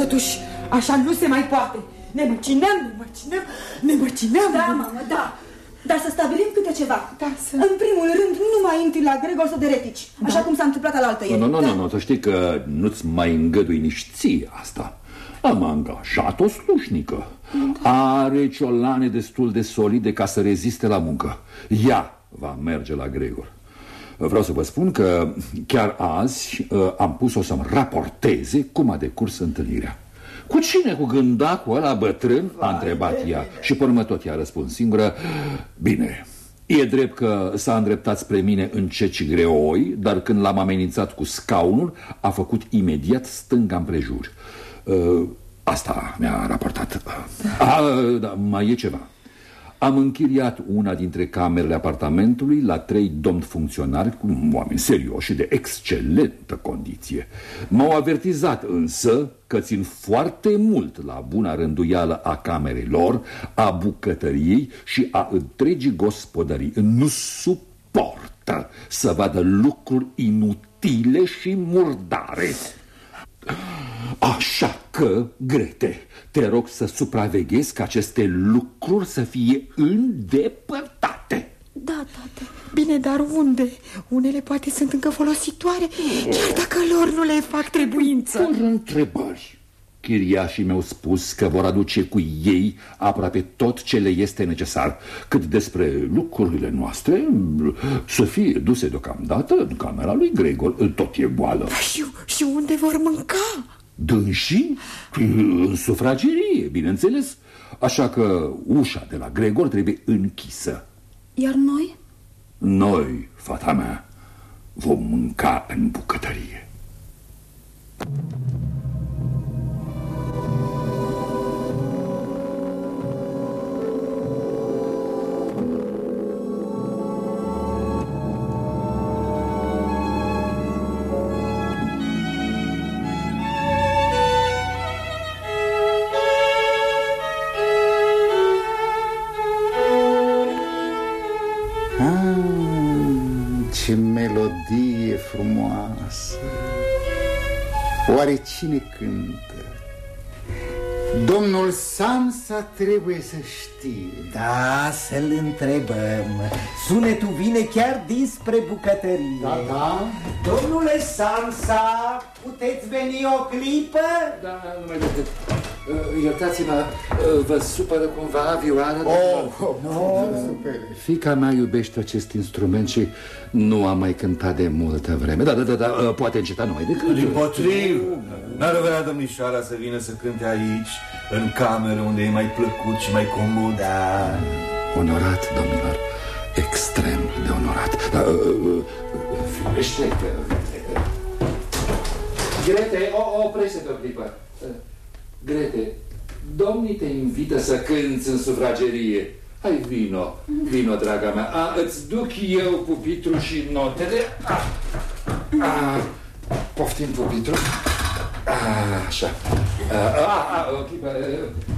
Totuși, așa nu se mai poate. Ne măcinăm, ne măcinăm, ne măcinăm. Da, mamă, da. Dar să stabilim câte ceva. Da, să... În primul rând, nu mai intri la Gregor să deretici, da. așa cum s-a întâmplat la altă ieri. Nu, nu, da. nu, nu, să știi că nu-ți mai îngădui nici ție asta. Am angajat o slușnică. Da. Are ciolane destul de solide ca să reziste la muncă. Ea va merge la Gregor. Vreau să vă spun că chiar azi uh, am pus-o să-mi raporteze cum a decurs întâlnirea. Cu cine cu gândacul ăla bătrân? A întrebat ea. și pe urmă tot i-a răspuns singură Bine, e drept că s-a îndreptat spre mine în ceci greoi Dar când l-am amenințat cu scaunul A făcut imediat stânga împrejur. Uh, Asta mi-a raportat. A, da, mai e ceva am închiriat una dintre camerele apartamentului la trei domni funcționari cu oameni serioși și de excelentă condiție. M-au avertizat însă că țin foarte mult la buna rânduială a camerei lor, a bucătăriei și a întregii gospodării. Nu suportă să vadă lucruri inutile și murdare. Așa că, Grete, te rog să supraveghezi ca aceste lucruri să fie îndepărtate. Da, tată. Bine, dar unde? Unele poate sunt încă folositoare, chiar dacă lor nu le fac trebuință. Fără întrebări. Chiriașii mi-au spus că vor aduce cu ei aproape tot ce le este necesar. Cât despre lucrurile noastre, să fie duse deocamdată în camera lui Gregor, tot e goală. Și, și unde vor mânca? Dânsii? În sufragerie, bineînțeles. Așa că ușa de la Gregor trebuie închisă. Iar noi? Noi, fata mea, vom mânca în bucătărie. Ce frumoasă Oare cine cântă? Domnul Samsa trebuie să știe Da, să-l întrebăm Sunetul vine chiar dinspre bucătărie Da, da Domnule Samsa, puteți veni o clipă? Da, numai decât. Uh, Iertați-mă, uh, vă supără cumva vioara? Oh, oh, Nu, Fica mea iubește acest instrument și nu a mai cântat de multă vreme Da, da, da, da uh, poate înceta numai decât Din potriv, n-ar vrea domnișoara să vină să cânte aici, în cameră unde e mai plăcut și mai comod. Da, Onorat, domnilor, extrem de onorat da, uh, uh, Firește că... Grete, o, oprește-te o clipă. Uh, Grete, domnii te invită să cânți în sufragerie. Hai, vino, vino, draga mea. A, îți duc eu pupitru și notele. A, a, poftim pupitru. A, așa. A, a, a, o clipă.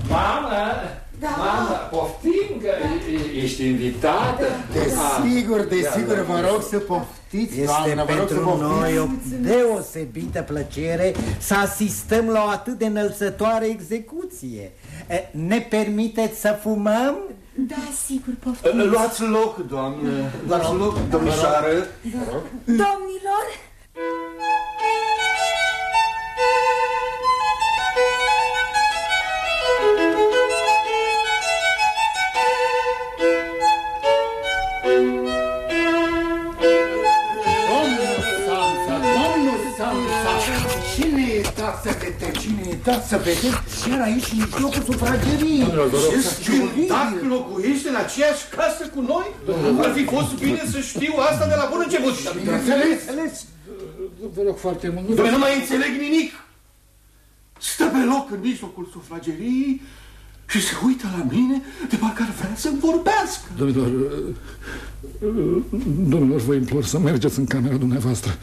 Mamă, Da. mamă, poftim că e- ești invitată. Desigur, A, desigur, da, vă rog să poftiți, este doamnă, vă rog să pentru poftiți. noi o deosebită plăcere să asistăm la o atât de înălțătoare execuție. E, Ne permiteți să fumăm? Da, sigur, poftim. Luați loc, doamnă, luați loc, domnișoară. Domnilor, Uitați să vedeți, chiar aici, în mijlocul sufragerii. Ce ciudat locuiește în aceeași casă cu noi? Ar fi fost bine să știu asta de la bun început. Bineînțeles. Vă rog foarte mult. Nu Doamne, nu mai înțeleg nimic. Stă pe loc în mijlocul sufragerii și se uită la mine de parcă ar vrea să-mi vorbească. Domnilor, domnilor, vă implor să mergeți în camera dumneavoastră.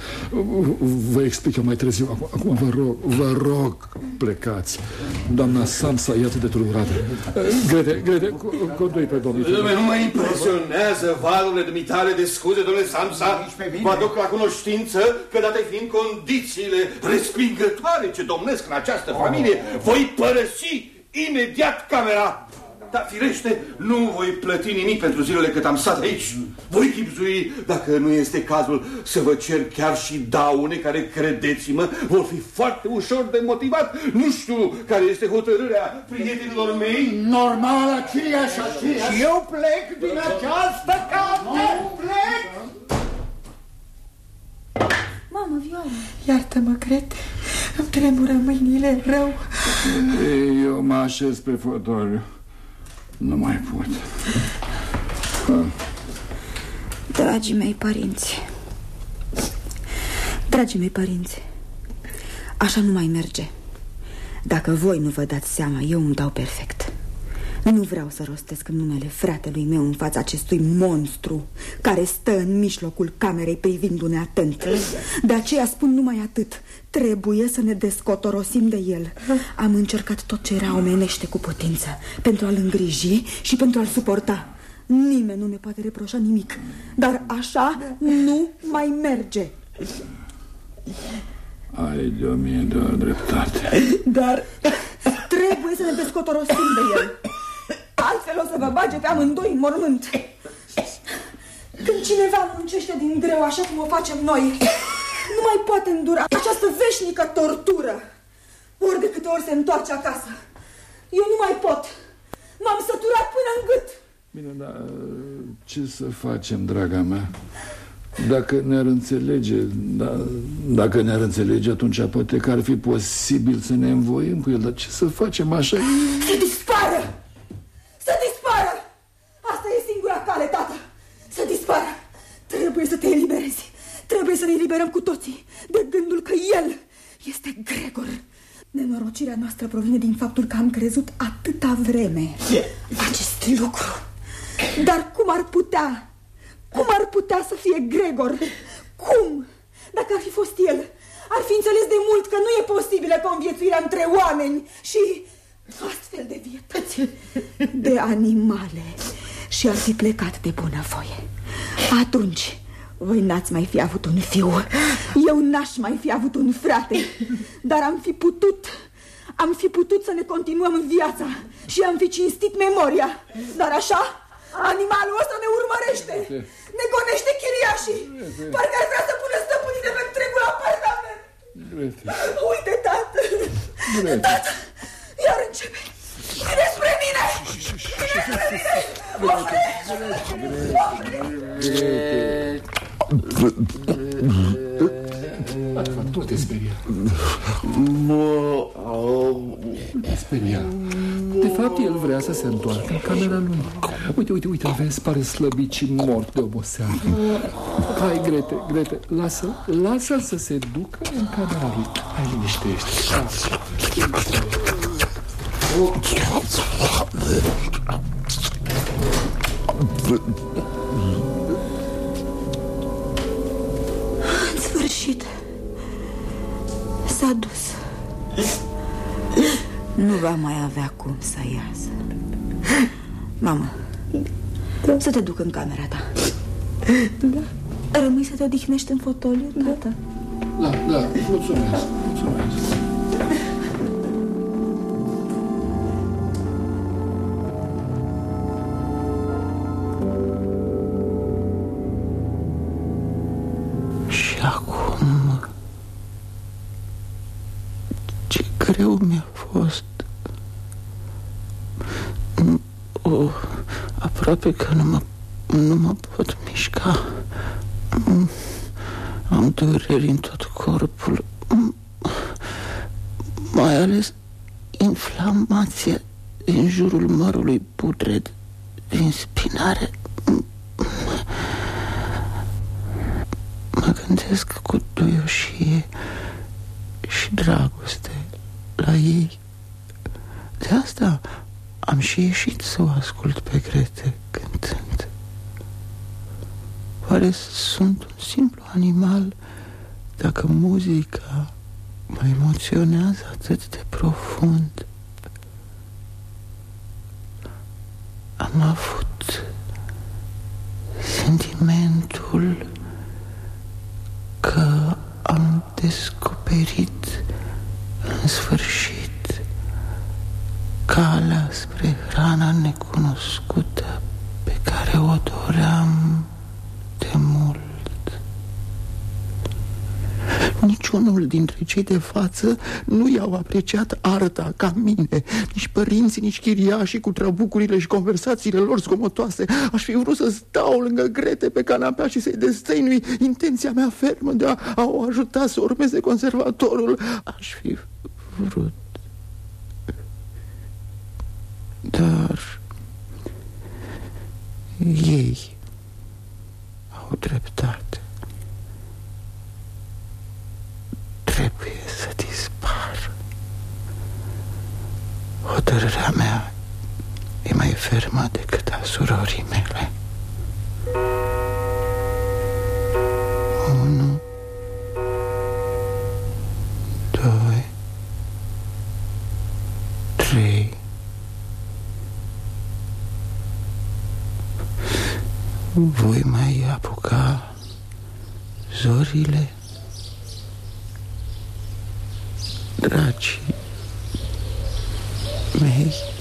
Vă explic eu mai târziu. Acum, acum vă rog, vă rog, plecați. Doamna Samsa e atât de tulburată. Grede, Grede, co- condui pe domnul. Dom'le, nu mă impresionează valurile dumitale de scuze, domnule Samsa. Vă aduc la cunoștință că, date fiind condițiile respingătoare ce domnesc în această familie, voi părăsi imediat camera. Dar, firește, nu voi plăti nimic pentru zilele cât am stat aici. Voi chipzui, dacă nu este cazul, să vă cer chiar și daune care, credeți-mă, vor fi foarte ușor de motivat. Nu știu care este hotărârea prietenilor mei. Normal, aceeași, aceeași. Și eu plec din această casă. Plec. Mamă, Viola. Iartă-mă, Grete. Îmi tremură mâinile rău. Eu mă așez pe fotoliu. Nu mai pot. Dragii mei părinți Dragii mei părinți Așa nu mai merge Dacă voi nu vă dați seama, eu îmi dau perfect Nu vreau să rostesc numele fratelui meu în fața acestui monstru Care stă în mijlocul camerei privindu-ne atent. De aceea spun numai atât. Trebuie să ne descotorosim de el. Am încercat tot ce era omenește cu putință. Pentru a-l îngriji și pentru a-l suporta. Nimeni nu ne poate reproșa nimic. Dar așa nu mai merge. Ai de o mie de o dreptate. Dar trebuie să ne descotorosim de el Altfel o să vă bage pe amândoi în mormânt Când cineva muncește din greu așa cum o facem noi Nu mai poate îndura această veșnică tortură Ori de câte ori se întoarce acasă Eu nu mai pot M-am săturat până în gât Bine, dar ce să facem, draga mea? Dacă ne-ar înțelege, da, dacă ne-ar înțelege, atunci poate că ar fi posibil să ne învoim cu el, dar ce să facem așa? Să dispară! Să dispară! Asta e singura cale, tată! Să dispară! Trebuie să te eliberezi! Trebuie să ne eliberăm cu toții de gândul că el este Gregor. Nenorocirea noastră provine din faptul că am crezut atâta vreme acest lucru. Dar cum ar putea? Cum ar putea să fie Gregor? Cum? Dacă ar fi fost el, ar fi înțeles de mult că nu e posibilă conviețuirea între oameni și astfel de vietăți, de animale. Și ar fi plecat de bunăvoie. Atunci, voi n-ați mai fi avut un fiu, eu n-aș mai fi avut un frate, dar am fi putut, am fi putut să ne continuăm viața. Și am fi cinstit memoria. Dar așa, animalul ăsta ne urmărește, ne gonește chiriașii, parcă ar vrea să pună stăpânire pe întregul apartament. Uite, tată, tată, iar începe. E despre mine! E despre mine! Tu te speria. Te speria. De fapt, el vrea să se întoarcă în camera lui. Uite, uite, uite, vezi, pare slăbit și mort de oboseală. Hai, Grete, Grete, lasă, lasă să se ducă în camera lui. Hai, liniștește. În sfârșit S-a dus. Nu va mai avea cum să iasă. Mamă Să te duc în camera ta. Da. Rămâi să te odihnești în fotoliu, tata Da, da, mulțumesc, mulțumesc. Aproape că nu mă, nu mă pot mișca Am dureri în tot corpul Mai ales inflamație din jurul mărului putred, din spinare. Mă gândesc cu duioșie și dragoste la ei. De asta am și ieșit să o ascult pe Grete cântând. Oare sunt un simplu animal dacă muzica mă emoționează atât de profund? Am avut sentimentul că am descoperit în sfârșit calea spre hrana necunoscută pe care o doream de mult. Niciunul dintre cei de față nu i-au apreciat arta ca mine. Nici părinții, nici chiriașii cu trabucurile și conversațiile lor zgomotoase. Aș fi vrut să stau lângă Grete pe canapea și să-i destăinui intenția mea fermă de a, a o ajuta să urmeze conservatorul. Aș fi vrut. Dar ei au dreptate trebuie să dispar. Hotărârea mea e mai fermă decât a surorii mele. Unu, doi, trei, voi mai apuca zorile dragii mei.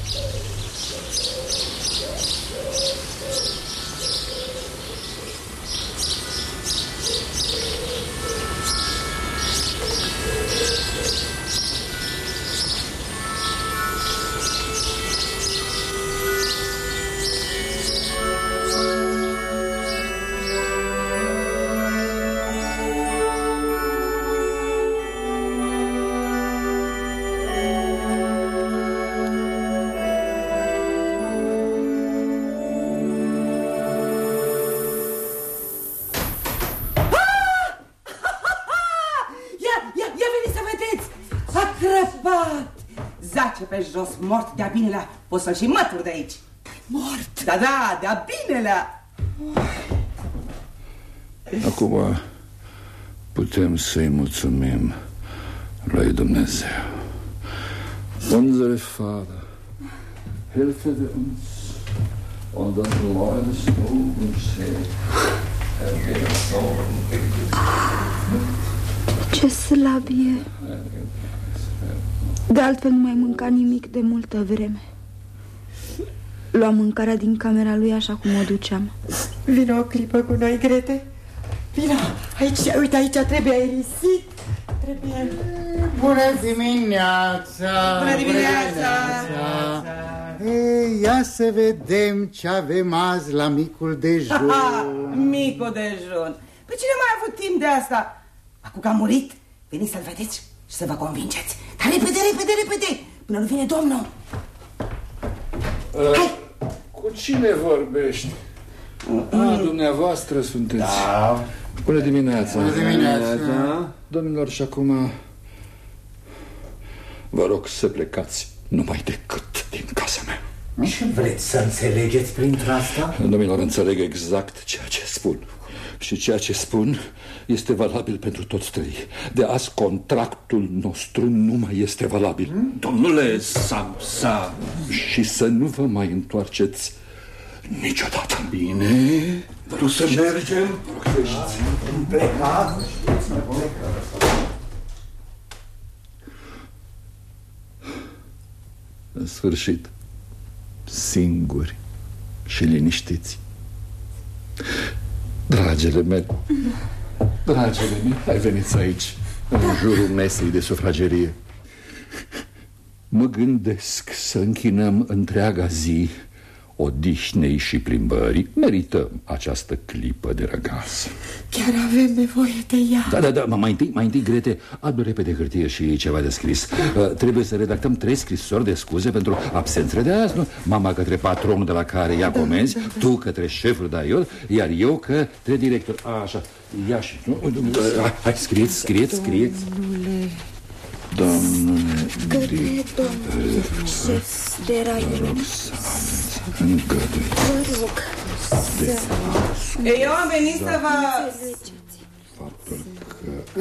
Binelea. Poți să-l și mături de aici. Mort? Da, da, de-a binelea. Acum putem să-i mulțumim lui Dumnezeu. Unsere Vater, hilfe wir uns und unsere Leute so und sehr. Ergebe Ce slab e De altfel nu mai mânca nimic de multă vreme Luam mâncarea din camera lui așa cum o duceam Vino o clipă cu noi, Grete. Vino, aici, uite, aici trebuie aerisit. Trebuie... Bună dimineața! Bună dimineața! Ei, ia să vedem ce avem azi la micul dejun. <laughs> Micul dejun. Pe cine mai a avut timp de asta? Acum că a murit, veniți să-l vedeți și să vă convingeți. Dar repede, repede, repede, până nu vine domnul. Uh, cu cine vorbești? Ah, dumneavoastră sunteți. Da. Bună dimineața. Bună dimineața. Domnilor, și acum vă rog să plecați numai decât din casa mea. Ce vreți să înțelegeți printr-asta? Domnilor, înțeleg exact ceea ce spun. Și ceea ce spun este valabil pentru toți trei. De azi contractul nostru nu mai este valabil. Hmm? Domnule Samsa... Și să nu vă mai întoarceți niciodată. Bine, vă rog să mergem. Pleca? În sfârșit, singuri și liniștiți. Dragele mele, dragele mele, ai venit aici, în jurul mesei de sufragerie. Mă gândesc să închinăm întreaga zi odihnei și plimbării Merităm această clipă de răgaz. Chiar avem nevoie de ea. Da, da, da, mai întâi, mai întâi Grete, adu repede hârtie și ceva de scris. Uh, Trebuie să redactăm trei scrisori de scuze pentru absențele de azi, nu? Mama către patronul de la care ia da, comenzi da, da. Tu către șeful de aiol Iar eu către director. Așa, ia și... Hai, scrieți, scrieți, scrieți. Domnule Domnule Către domnul șef de raion Îngădui Vă rog să Eu am venit să vă... Faptul că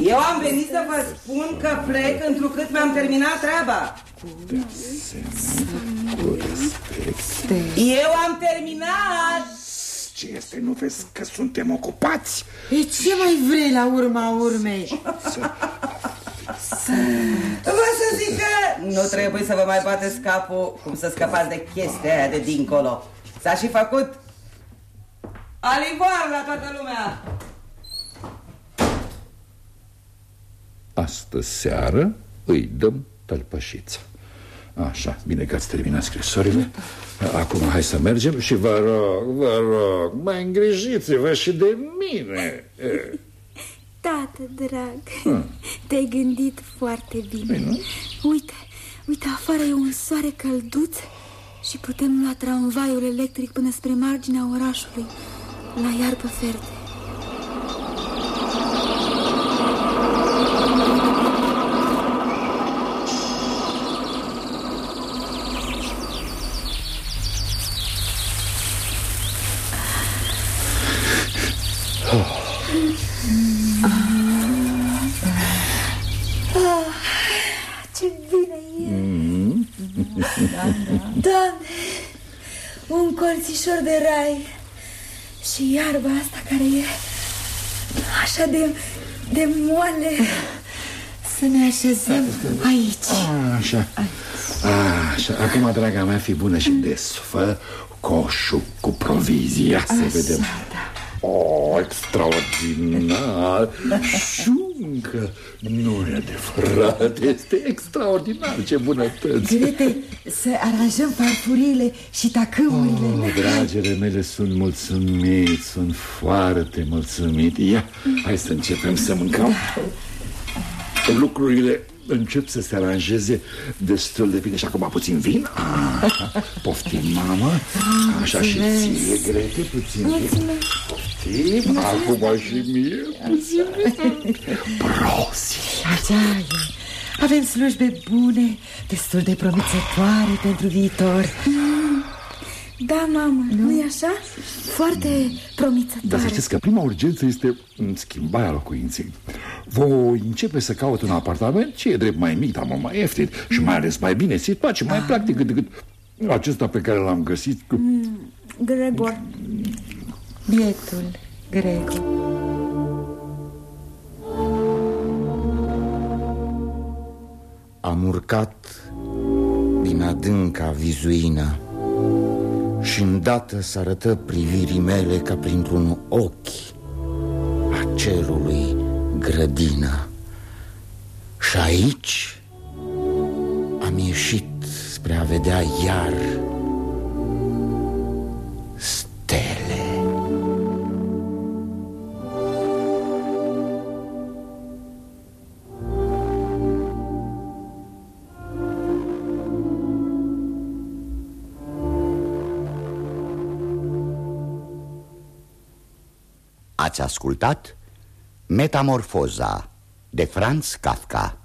Eu am venit să vă spun că plec întrucât mi-am terminat treaba. De asemenea, cu respect. Eu am terminat Ce este? Nu vezi că suntem ocupați? E ce mai vrei la urma urmei? Vă să zic că nu trebuie să vă mai bateți capul Cum să scăpați de chestia aia de dincolo S-a și făcut Alivar la toată lumea Astă seară îi dăm tălpășița Așa, bine că ați terminat scrisorile. Acum hai să mergem și vă rog, vă rog, mai îngrijiți-vă și de mine. Tată, drag, te-ai gândit foarte bine. Uite, uite, afară e un soare călduț Și putem lua tramvaiul electric până spre marginea orașului La iarbă verde Ce bine e Doamne, un colțișor de rai Și iarba asta care e așa de, de moale. Să ne așezăm aici. Așa, așa, acum, draga mea, fi bună și desfă coșul cu provizia Să vedem. da. Oh, extraordinar. Șuncă. Nu e adevărat. Este extraordinar. Ce bunătăți. Grete, să aranjăm farfurile și tacâmurile oh, Dragele mele, sunt mulțumit. Sunt foarte mulțumit. Ia, hai să începem să mâncăm. Da. Lucrurile încep să se aranjeze destul de bine. Și acum puțin vin. Ah, Poftim, mamă. Așa și ție, Grete, puțin vin Poftim, acum și mie puțin. Vin Prosi Așa e. Avem slujbe bune, destul de promițătoare pentru viitor. Da, mamă, nu, nu e așa? Foarte promițătoare. Dar să știți că prima urgență este schimbarea locuinței. Voi începe să caut un apartament ce e drept mai mic, dar mă mai ieftin. Și mai ales mai bine situat și mai Ah. practic decât acesta pe care l-am găsit cu... Mm, Gregor Bietul Gregor Am urcat din adânca vizuină și îndată să arătă privirii mele ca printr-un ochi a cerului grădină. Și aici am ieșit spre a vedea iar Ați ascultat? Metamorfoza de Franz Kafka.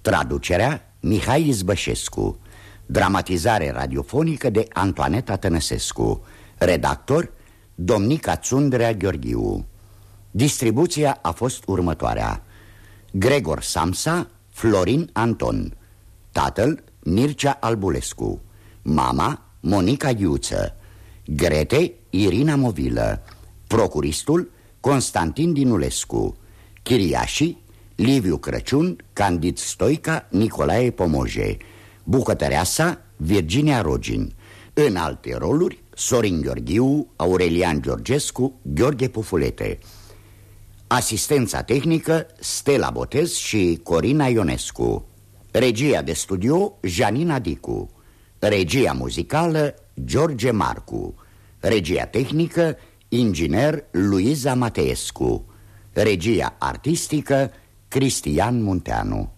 Traducerea Mihai Izbășescu. Dramatizare radiofonică de Antoaneta Tănăsescu. Redactor Domnica Țundrea Gheorghiu. Distribuția a fost următoarea. Gregor Samsa, Florin Anton. Tatăl Mircea Albulescu. Mama Monica Iuță Grete Irina Movilă. Procuristul Constantin Dinulescu Chiriașii Liviu Crăciun Candid Stoica Nicolae Pomoje Bucătăreasa Virginia Rogin. În alte roluri Sorin Gheorghiu Aurelian Georgescu Gheorghe Pufulete. Asistența tehnică Stella Botez și Corina Ionescu. Regia de studio Janina Dicu. Regia muzicală George Marcu. Regia tehnică Inginer Luiza Mateescu. Regia artistică Cristian Munteanu